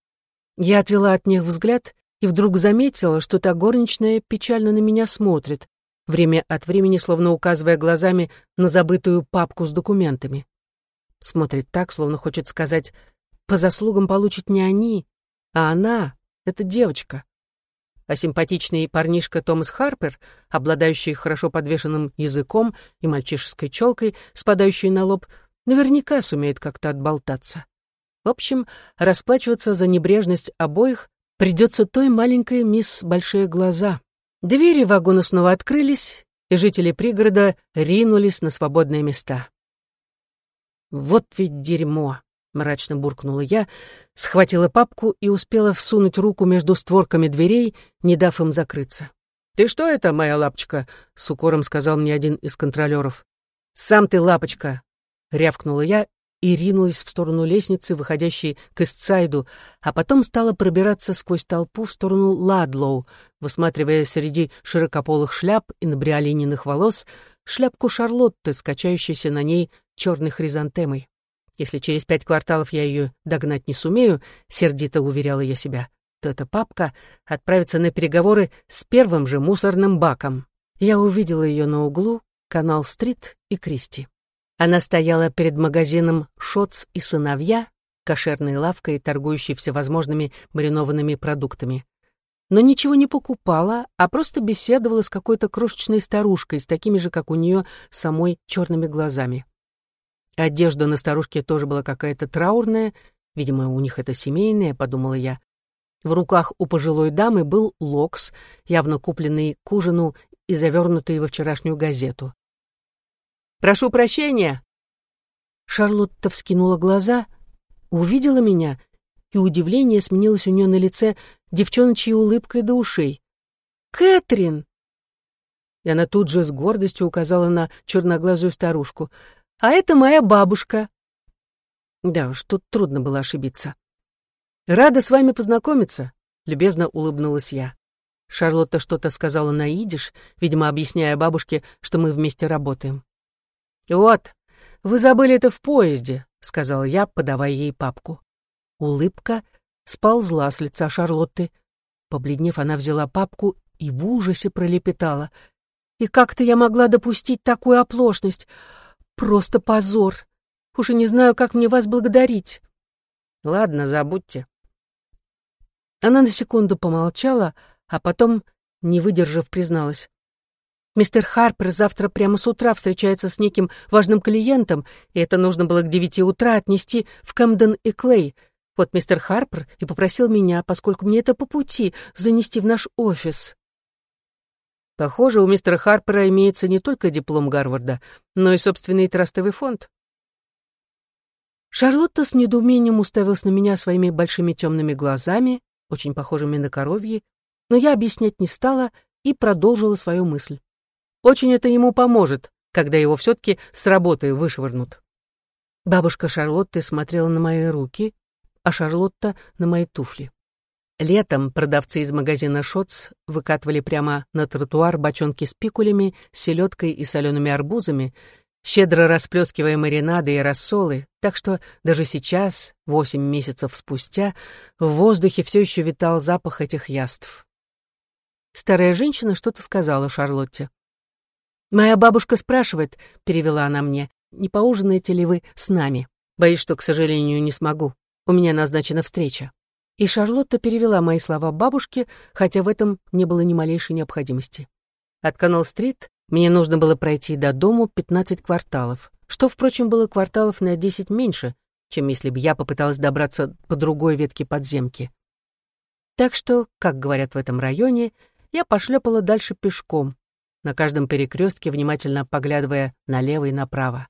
Я отвела от них взгляд и вдруг заметила, что та горничная печально на меня смотрит, время от времени словно указывая глазами на забытую папку с документами. Смотрит так, словно хочет сказать, по заслугам получит не они, а она, эта девочка. А симпатичный парнишка Томас Харпер, обладающий хорошо подвешенным языком и мальчишеской челкой, спадающей на лоб, Наверняка сумеет как-то отболтаться. В общем, расплачиваться за небрежность обоих придется той маленькой мисс Большие Глаза. Двери вагона снова открылись, и жители пригорода ринулись на свободные места. «Вот ведь дерьмо!» — мрачно буркнула я, схватила папку и успела всунуть руку между створками дверей, не дав им закрыться. «Ты что это, моя лапочка?» — с укором сказал мне один из контролеров. «Сам ты лапочка!» Рявкнула я и ринулась в сторону лестницы, выходящей к Истсайду, а потом стала пробираться сквозь толпу в сторону Ладлоу, высматривая среди широкополых шляп и набриолининых волос шляпку Шарлотты, скачающейся на ней черной хризантемой. Если через пять кварталов я ее догнать не сумею, сердито уверяла я себя, то эта папка отправится на переговоры с первым же мусорным баком. Я увидела ее на углу, канал-стрит и Кристи. Она стояла перед магазином «Шоц и сыновья», кошерной лавкой, торгующей всевозможными маринованными продуктами. Но ничего не покупала, а просто беседовала с какой-то крошечной старушкой, с такими же, как у нее, самой черными глазами. Одежда на старушке тоже была какая-то траурная, видимо, у них это семейное, подумала я. В руках у пожилой дамы был локс, явно купленный к ужину и завернутый во вчерашнюю газету. Прошу прощения!» Шарлотта вскинула глаза, увидела меня, и удивление сменилось у нее на лице девчоночьей улыбкой до ушей. «Кэтрин!» И она тут же с гордостью указала на черноглазую старушку. «А это моя бабушка!» Да уж, тут трудно было ошибиться. «Рада с вами познакомиться», — любезно улыбнулась я. Шарлотта что-то сказала на идиш, видимо, объясняя бабушке, что мы вместе работаем. «Вот, вы забыли это в поезде», — сказала я, подавая ей папку. Улыбка сползла с лица Шарлотты. Побледнев, она взяла папку и в ужасе пролепетала. «И как-то я могла допустить такую оплошность? Просто позор! Уже не знаю, как мне вас благодарить». «Ладно, забудьте». Она на секунду помолчала, а потом, не выдержав, призналась. Мистер Харпер завтра прямо с утра встречается с неким важным клиентом, и это нужно было к девяти утра отнести в Камден и Клей. Вот мистер Харпер и попросил меня, поскольку мне это по пути, занести в наш офис. Похоже, у мистера Харпера имеется не только диплом Гарварда, но и собственный трастовый фонд. Шарлотта с недоумением уставилась на меня своими большими темными глазами, очень похожими на коровьи, но я объяснять не стала и продолжила свою мысль. Очень это ему поможет, когда его все-таки с работы вышвырнут. Бабушка Шарлотты смотрела на мои руки, а Шарлотта — на мои туфли. Летом продавцы из магазина «Шотс» выкатывали прямо на тротуар бочонки с пикулями, селедкой и солеными арбузами, щедро расплескивая маринады и рассолы, так что даже сейчас, восемь месяцев спустя, в воздухе все еще витал запах этих яств. Старая женщина что-то сказала Шарлотте. «Моя бабушка спрашивает», — перевела она мне, «не поужинаете ли вы с нами? Боюсь, что, к сожалению, не смогу. У меня назначена встреча». И Шарлотта перевела мои слова бабушке, хотя в этом не было ни малейшей необходимости. От Канал-стрит мне нужно было пройти до дому 15 кварталов, что, впрочем, было кварталов на 10 меньше, чем если бы я попыталась добраться по другой ветке подземки. Так что, как говорят в этом районе, я пошлепала дальше пешком, на каждом перекрестке внимательно поглядывая налево и направо.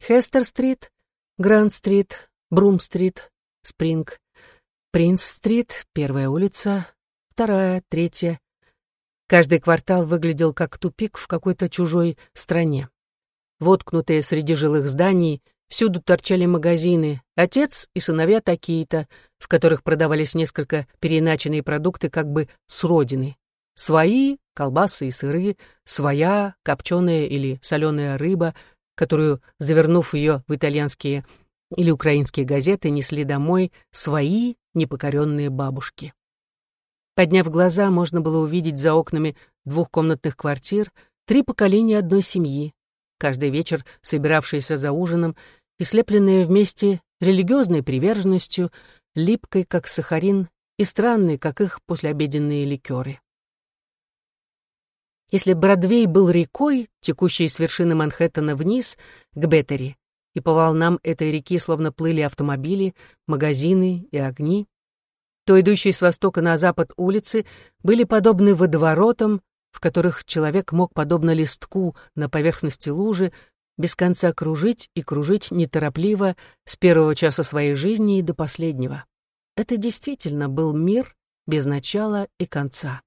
Хестер-стрит, Гранд-стрит, Брум-стрит, Спринг, Принц-стрит, первая улица, вторая, третья. Каждый квартал выглядел как тупик в какой-то чужой стране. Воткнутые среди жилых зданий, всюду торчали магазины, отец и сыновья такие-то, в которых продавались несколько переиначенные продукты как бы с родины. Свои колбасы и сыры, своя копченая или соленая рыба, которую, завернув ее в итальянские или украинские газеты, несли домой свои непокоренные бабушки. Подняв глаза, можно было увидеть за окнами двухкомнатных квартир три поколения одной семьи, каждый вечер собиравшиеся за ужином и слепленные вместе религиозной приверженностью, липкой, как сахарин, и странной, как их послеобеденные ликеры. Если Бродвей был рекой, текущей с вершины Манхэттена вниз, к Беттери, и по волнам этой реки словно плыли автомобили, магазины и огни, то идущие с востока на запад улицы были подобны водоворотам, в которых человек мог, подобно листку на поверхности лужи, без конца кружить и кружить неторопливо с первого часа своей жизни и до последнего. Это действительно был мир без начала и конца.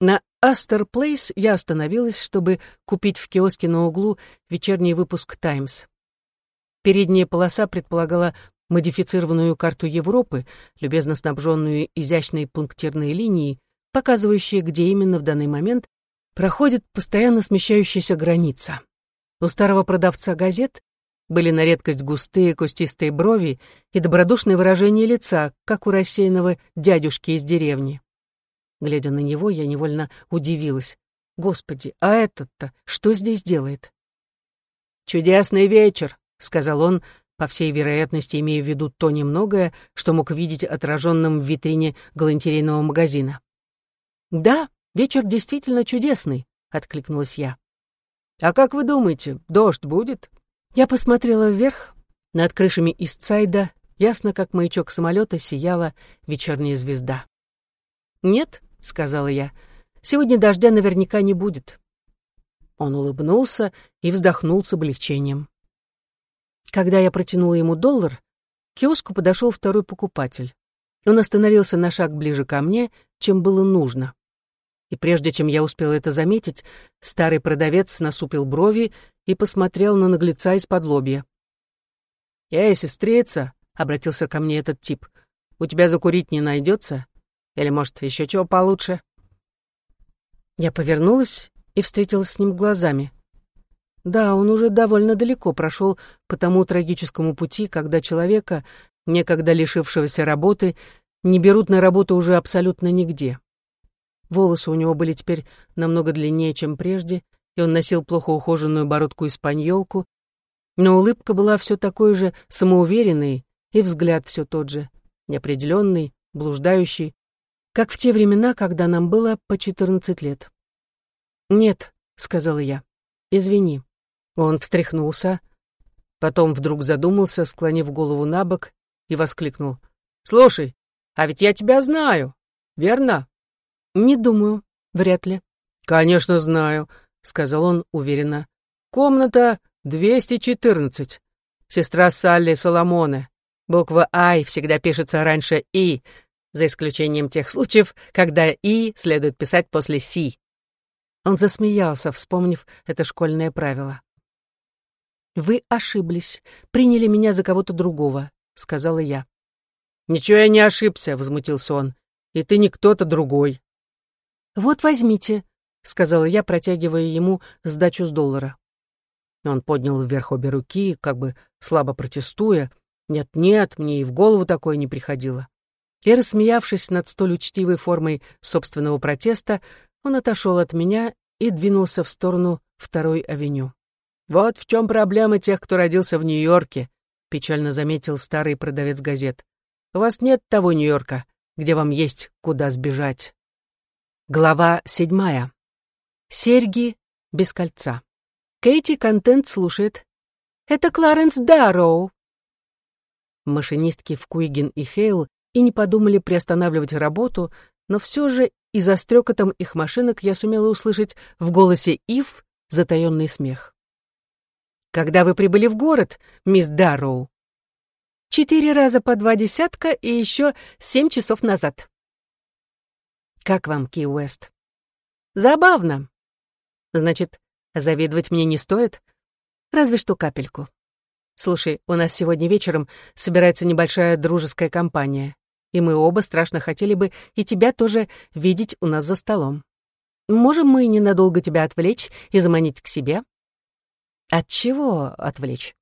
На Астер Плейс я остановилась, чтобы купить в киоске на углу вечерний выпуск «Таймс». Передняя полоса предполагала модифицированную карту Европы, любезно снабженную изящной пунктирной линией, показывающей, где именно в данный момент проходит постоянно смещающаяся граница. У старого продавца газет были на редкость густые кустистые брови и добродушное выражение лица, как у рассеянного дядюшки из деревни. Глядя на него, я невольно удивилась. Господи, а этот-то что здесь делает? «Чудесный вечер», — сказал он, по всей вероятности имея в виду то немногое, что мог видеть отраженным в витрине галантерейного магазина. «Да, вечер действительно чудесный», — откликнулась я. «А как вы думаете, дождь будет?» Я посмотрела вверх. Над крышами Истсайда, ясно как маячок самолета, сияла вечерняя звезда. «Нет», — сказала я. «Сегодня дождя наверняка не будет». Он улыбнулся и вздохнул с облегчением. Когда я протянула ему доллар, к киоску подошел второй покупатель. Он остановился на шаг ближе ко мне, чем было нужно. И прежде чем я успела это заметить, старый продавец насупил брови и посмотрел на наглеца из-под лобья. «Эй, сестрица!» — обратился ко мне этот тип. «У тебя закурить не найдется? Или, может, еще чего получше?» Я повернулась и встретилась с ним глазами. Да, он уже довольно далеко прошел по тому трагическому пути, когда человека, некогда лишившегося работы, не берут на работу уже абсолютно нигде. Волосы у него были теперь намного длиннее, чем прежде, и он носил плохо ухоженную бородку-испаньолку, но улыбка была все такой же самоуверенной, и взгляд все тот же, неопределенный, блуждающий, как в те времена, когда нам было по четырнадцать лет. «Нет», — сказала я, — «извини». Он встряхнулся, потом вдруг задумался, склонив голову на бок, и воскликнул. «Слушай, а ведь я тебя знаю, верно?» «Не думаю, вряд ли». «Конечно, знаю», — сказал он уверенно. «Комната 214. Сестра Салли Соломоне. Буква «Ай» всегда пишется раньше «И», за исключением тех случаев, когда «И» следует писать после «Си». Он засмеялся, вспомнив это школьное правило. «Вы ошиблись, приняли меня за кого-то другого», — сказала я. «Ничего я не ошибся», — возмутился он. «И ты не кто-то другой». «Вот возьмите», — сказала я, протягивая ему сдачу с доллара. Он поднял вверх обе руки, как бы слабо протестуя. «Нет-нет, мне и в голову такое не приходило». И, рассмеявшись над столь учтивой формой собственного протеста, он отошел от меня и двинулся в сторону второй авеню. «Вот в чем проблема тех, кто родился в Нью-Йорке», — печально заметил старый продавец газет. «У вас нет того Нью-Йорка, где вам есть куда сбежать». Глава седьмая. Серьги без кольца. Кейти Контент слушает. «Это Кларенс Дарроу». Машинистки в Куигин и Хейл и не подумали приостанавливать работу, но все же и за стрекотом их машинок я сумела услышать в голосе Ив затаённый смех. «Когда вы прибыли в город, мисс Дарроу?» «Четыре раза по два десятка и еще семь часов назад». «Как вам, Ки Уэст?» «Забавно. Значит, завидовать мне не стоит? Разве что капельку. Слушай, у нас сегодня вечером собирается небольшая дружеская компания и мы оба страшно хотели бы и тебя тоже видеть у нас за столом. Можем мы ненадолго тебя отвлечь и заманить к себе? От чего отвлечь?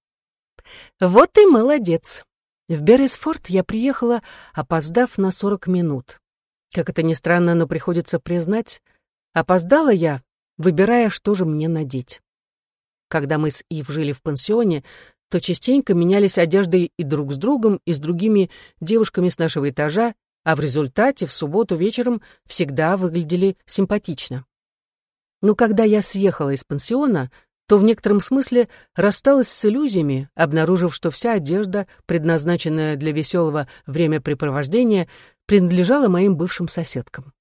Вот ты молодец. В Беррисфорд я приехала, опоздав на сорок минут. Как это ни странно, но приходится признать, опоздала я, выбирая, что же мне надеть. Когда мы с Ив жили в пансионе, то частенько менялись одеждой и друг с другом, и с другими девушками с нашего этажа, а в результате в субботу вечером всегда выглядели симпатично. Но когда я съехала из пансиона, то в некотором смысле рассталась с иллюзиями, обнаружив, что вся одежда, предназначенная для веселого времяпрепровождения, принадлежала моим бывшим соседкам.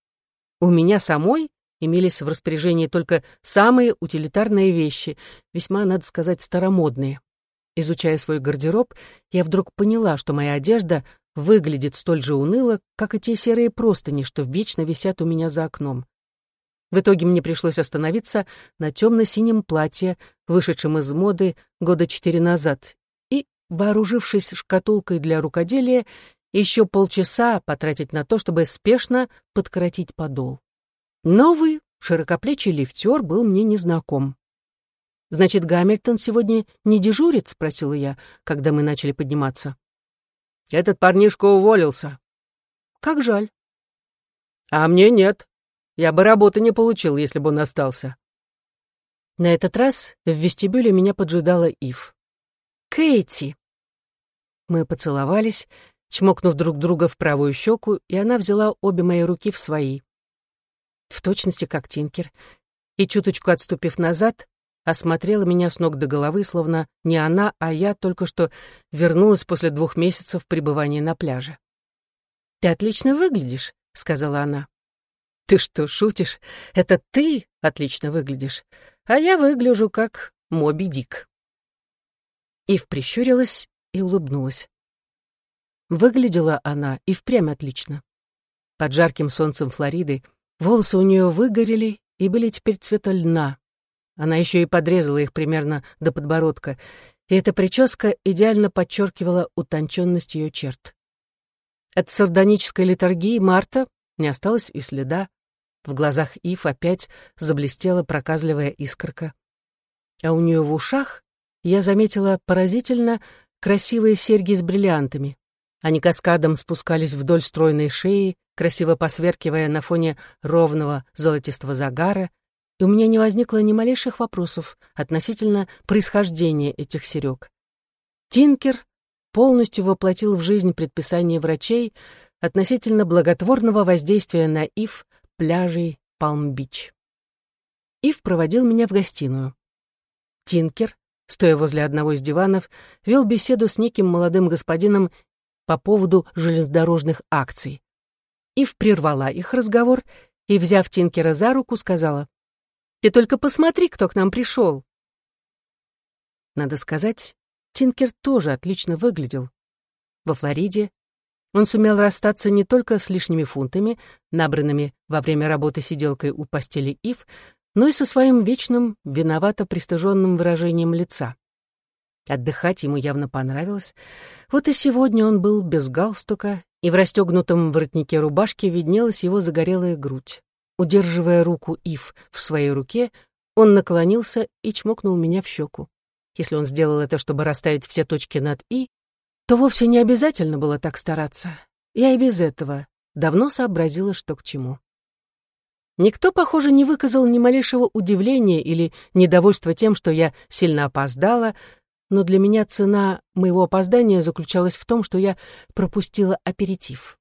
У меня самой имелись в распоряжении только самые утилитарные вещи, весьма, надо сказать, старомодные. Изучая свой гардероб, я вдруг поняла, что моя одежда выглядит столь же уныло, как и те серые простыни, что вечно висят у меня за окном. В итоге мне пришлось остановиться на темно-синем платье, вышедшем из моды года четыре назад, и, вооружившись шкатулкой для рукоделия, еще полчаса потратить на то, чтобы спешно подкоротить подол. Новый широкоплечий лифтер был мне незнаком. «Значит, Гамильтон сегодня не дежурит?» — спросила я, когда мы начали подниматься. «Этот парнишка уволился». «Как жаль». «А мне нет. Я бы работы не получил, если бы он остался». На этот раз в вестибюле меня поджидала Ив. «Кейти!» Мы поцеловались, чмокнув друг друга в правую щеку, и она взяла обе мои руки в свои. В точности как Тинкер, и, чуточку отступив назад, осмотрела меня с ног до головы, словно не она, а я только что вернулась после двух месяцев пребывания на пляже. «Ты отлично выглядишь», — сказала она. «Ты что, шутишь? Это ты отлично выглядишь, а я выгляжу как Моби Дик». Ив прищурилась и улыбнулась. Выглядела она и впрямь отлично. Под жарким солнцем Флориды волосы у нее выгорели и были теперь цвета льна, она еще и подрезала их примерно до подбородка, и эта прическа идеально подчеркивала утонченность ее черт. От сардонической литургии Марта не осталось и следа. В глазах Ив опять заблестела проказливая искорка. А у нее в ушах я заметила поразительно красивые серьги с бриллиантами. Они каскадом спускались вдоль стройной шеи, красиво посверкивая на фоне ровного золотистого загара, и у меня не возникло ни малейших вопросов относительно происхождения этих серег. Тинкер полностью воплотил в жизнь предписание врачей относительно благотворного воздействия на Ив пляжей Палм-Бич. Ив проводил меня в гостиную. Тинкер, стоя возле одного из диванов, вел беседу с неким молодым господином по поводу железнодорожных акций. Ив прервала их разговор и, взяв Тинкера за руку, сказала, «Ты только посмотри, кто к нам пришел!» Надо сказать, Тинкер тоже отлично выглядел. Во Флориде он сумел расстаться не только с лишними фунтами, набранными во время работы сиделкой у постели Ив, но и со своим вечным, виновато пристыженным выражением лица. Отдыхать ему явно понравилось. Вот и сегодня он был без галстука, и в расстегнутом воротнике рубашки виднелась его загорелая грудь. Удерживая руку Ив в своей руке, он наклонился и чмокнул меня в щеку. Если он сделал это, чтобы расставить все точки над «и», то вовсе не обязательно было так стараться. Я и без этого давно сообразила, что к чему. Никто, похоже, не выказал ни малейшего удивления или недовольства тем, что я сильно опоздала, но для меня цена моего опоздания заключалась в том, что я пропустила аперитив.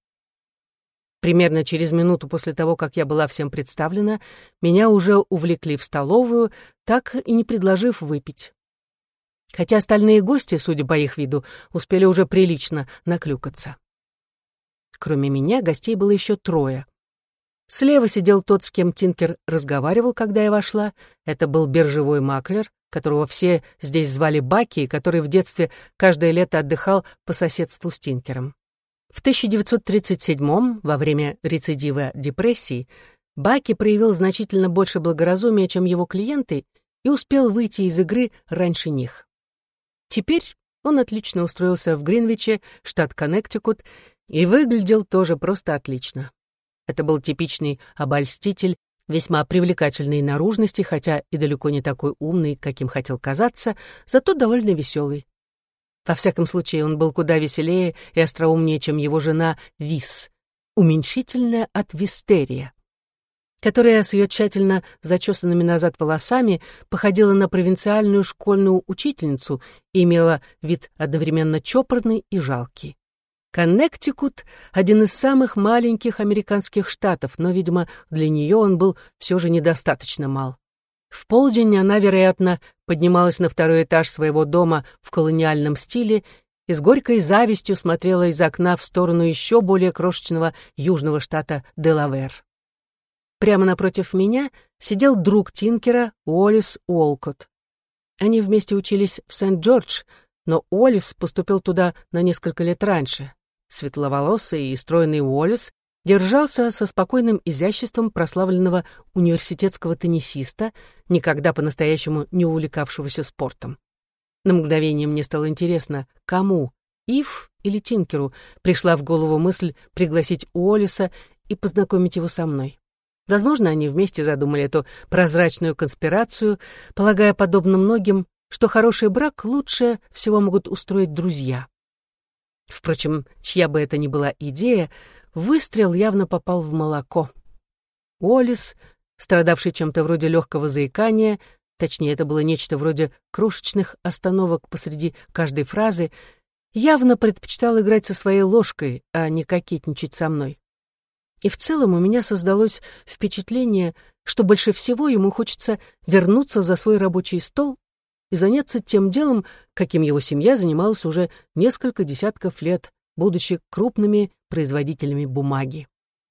Примерно через минуту после того, как я была всем представлена, меня уже увлекли в столовую, так и не предложив выпить. Хотя остальные гости, судя по их виду, успели уже прилично наклюкаться. Кроме меня, гостей было еще трое — Слева сидел тот, с кем Тинкер разговаривал, когда я вошла. Это был биржевой маклер, которого все здесь звали Баки, который в детстве каждое лето отдыхал по соседству с Тинкером. В 1937 во время рецидива депрессии, Баки проявил значительно больше благоразумия, чем его клиенты, и успел выйти из игры раньше них. Теперь он отлично устроился в Гринвиче, штат Коннектикут, и выглядел тоже просто отлично. Это был типичный обольститель, весьма привлекательной наружности, хотя и далеко не такой умный, каким хотел казаться, зато довольно веселый. Во всяком случае, он был куда веселее и остроумнее, чем его жена Вис, уменьшительная от Вистерия, которая с ее тщательно зачесанными назад волосами походила на провинциальную школьную учительницу и имела вид одновременно чопорный и жалкий. Коннектикут — один из самых маленьких американских штатов, но, видимо, для нее он был все же недостаточно мал. В полдень она, вероятно, поднималась на второй этаж своего дома в колониальном стиле и с горькой завистью смотрела из окна в сторону еще более крошечного южного штата Делавер. Прямо напротив меня сидел друг Тинкера, Уоллес Уолкотт. Они вместе учились в Сент-Джордж, но Уоллес поступил туда на несколько лет раньше. Светловолосый и стройный Уоллес держался со спокойным изяществом прославленного университетского теннисиста, никогда по-настоящему не увлекавшегося спортом. На мгновение мне стало интересно, кому, Ив или Тинкеру, пришла в голову мысль пригласить Уоллеса и познакомить его со мной. Возможно, они вместе задумали эту прозрачную конспирацию, полагая, подобно многим, что хороший брак лучше всего могут устроить друзья. Впрочем, чья бы это ни была идея, выстрел явно попал в молоко. Уоллес, страдавший чем-то вроде легкого заикания, точнее, это было нечто вроде крошечных остановок посреди каждой фразы, явно предпочитал играть со своей ложкой, а не кокетничать со мной. И в целом у меня создалось впечатление, что больше всего ему хочется вернуться за свой рабочий стол и заняться тем делом, каким его семья занималась уже несколько десятков лет, будучи крупными производителями бумаги.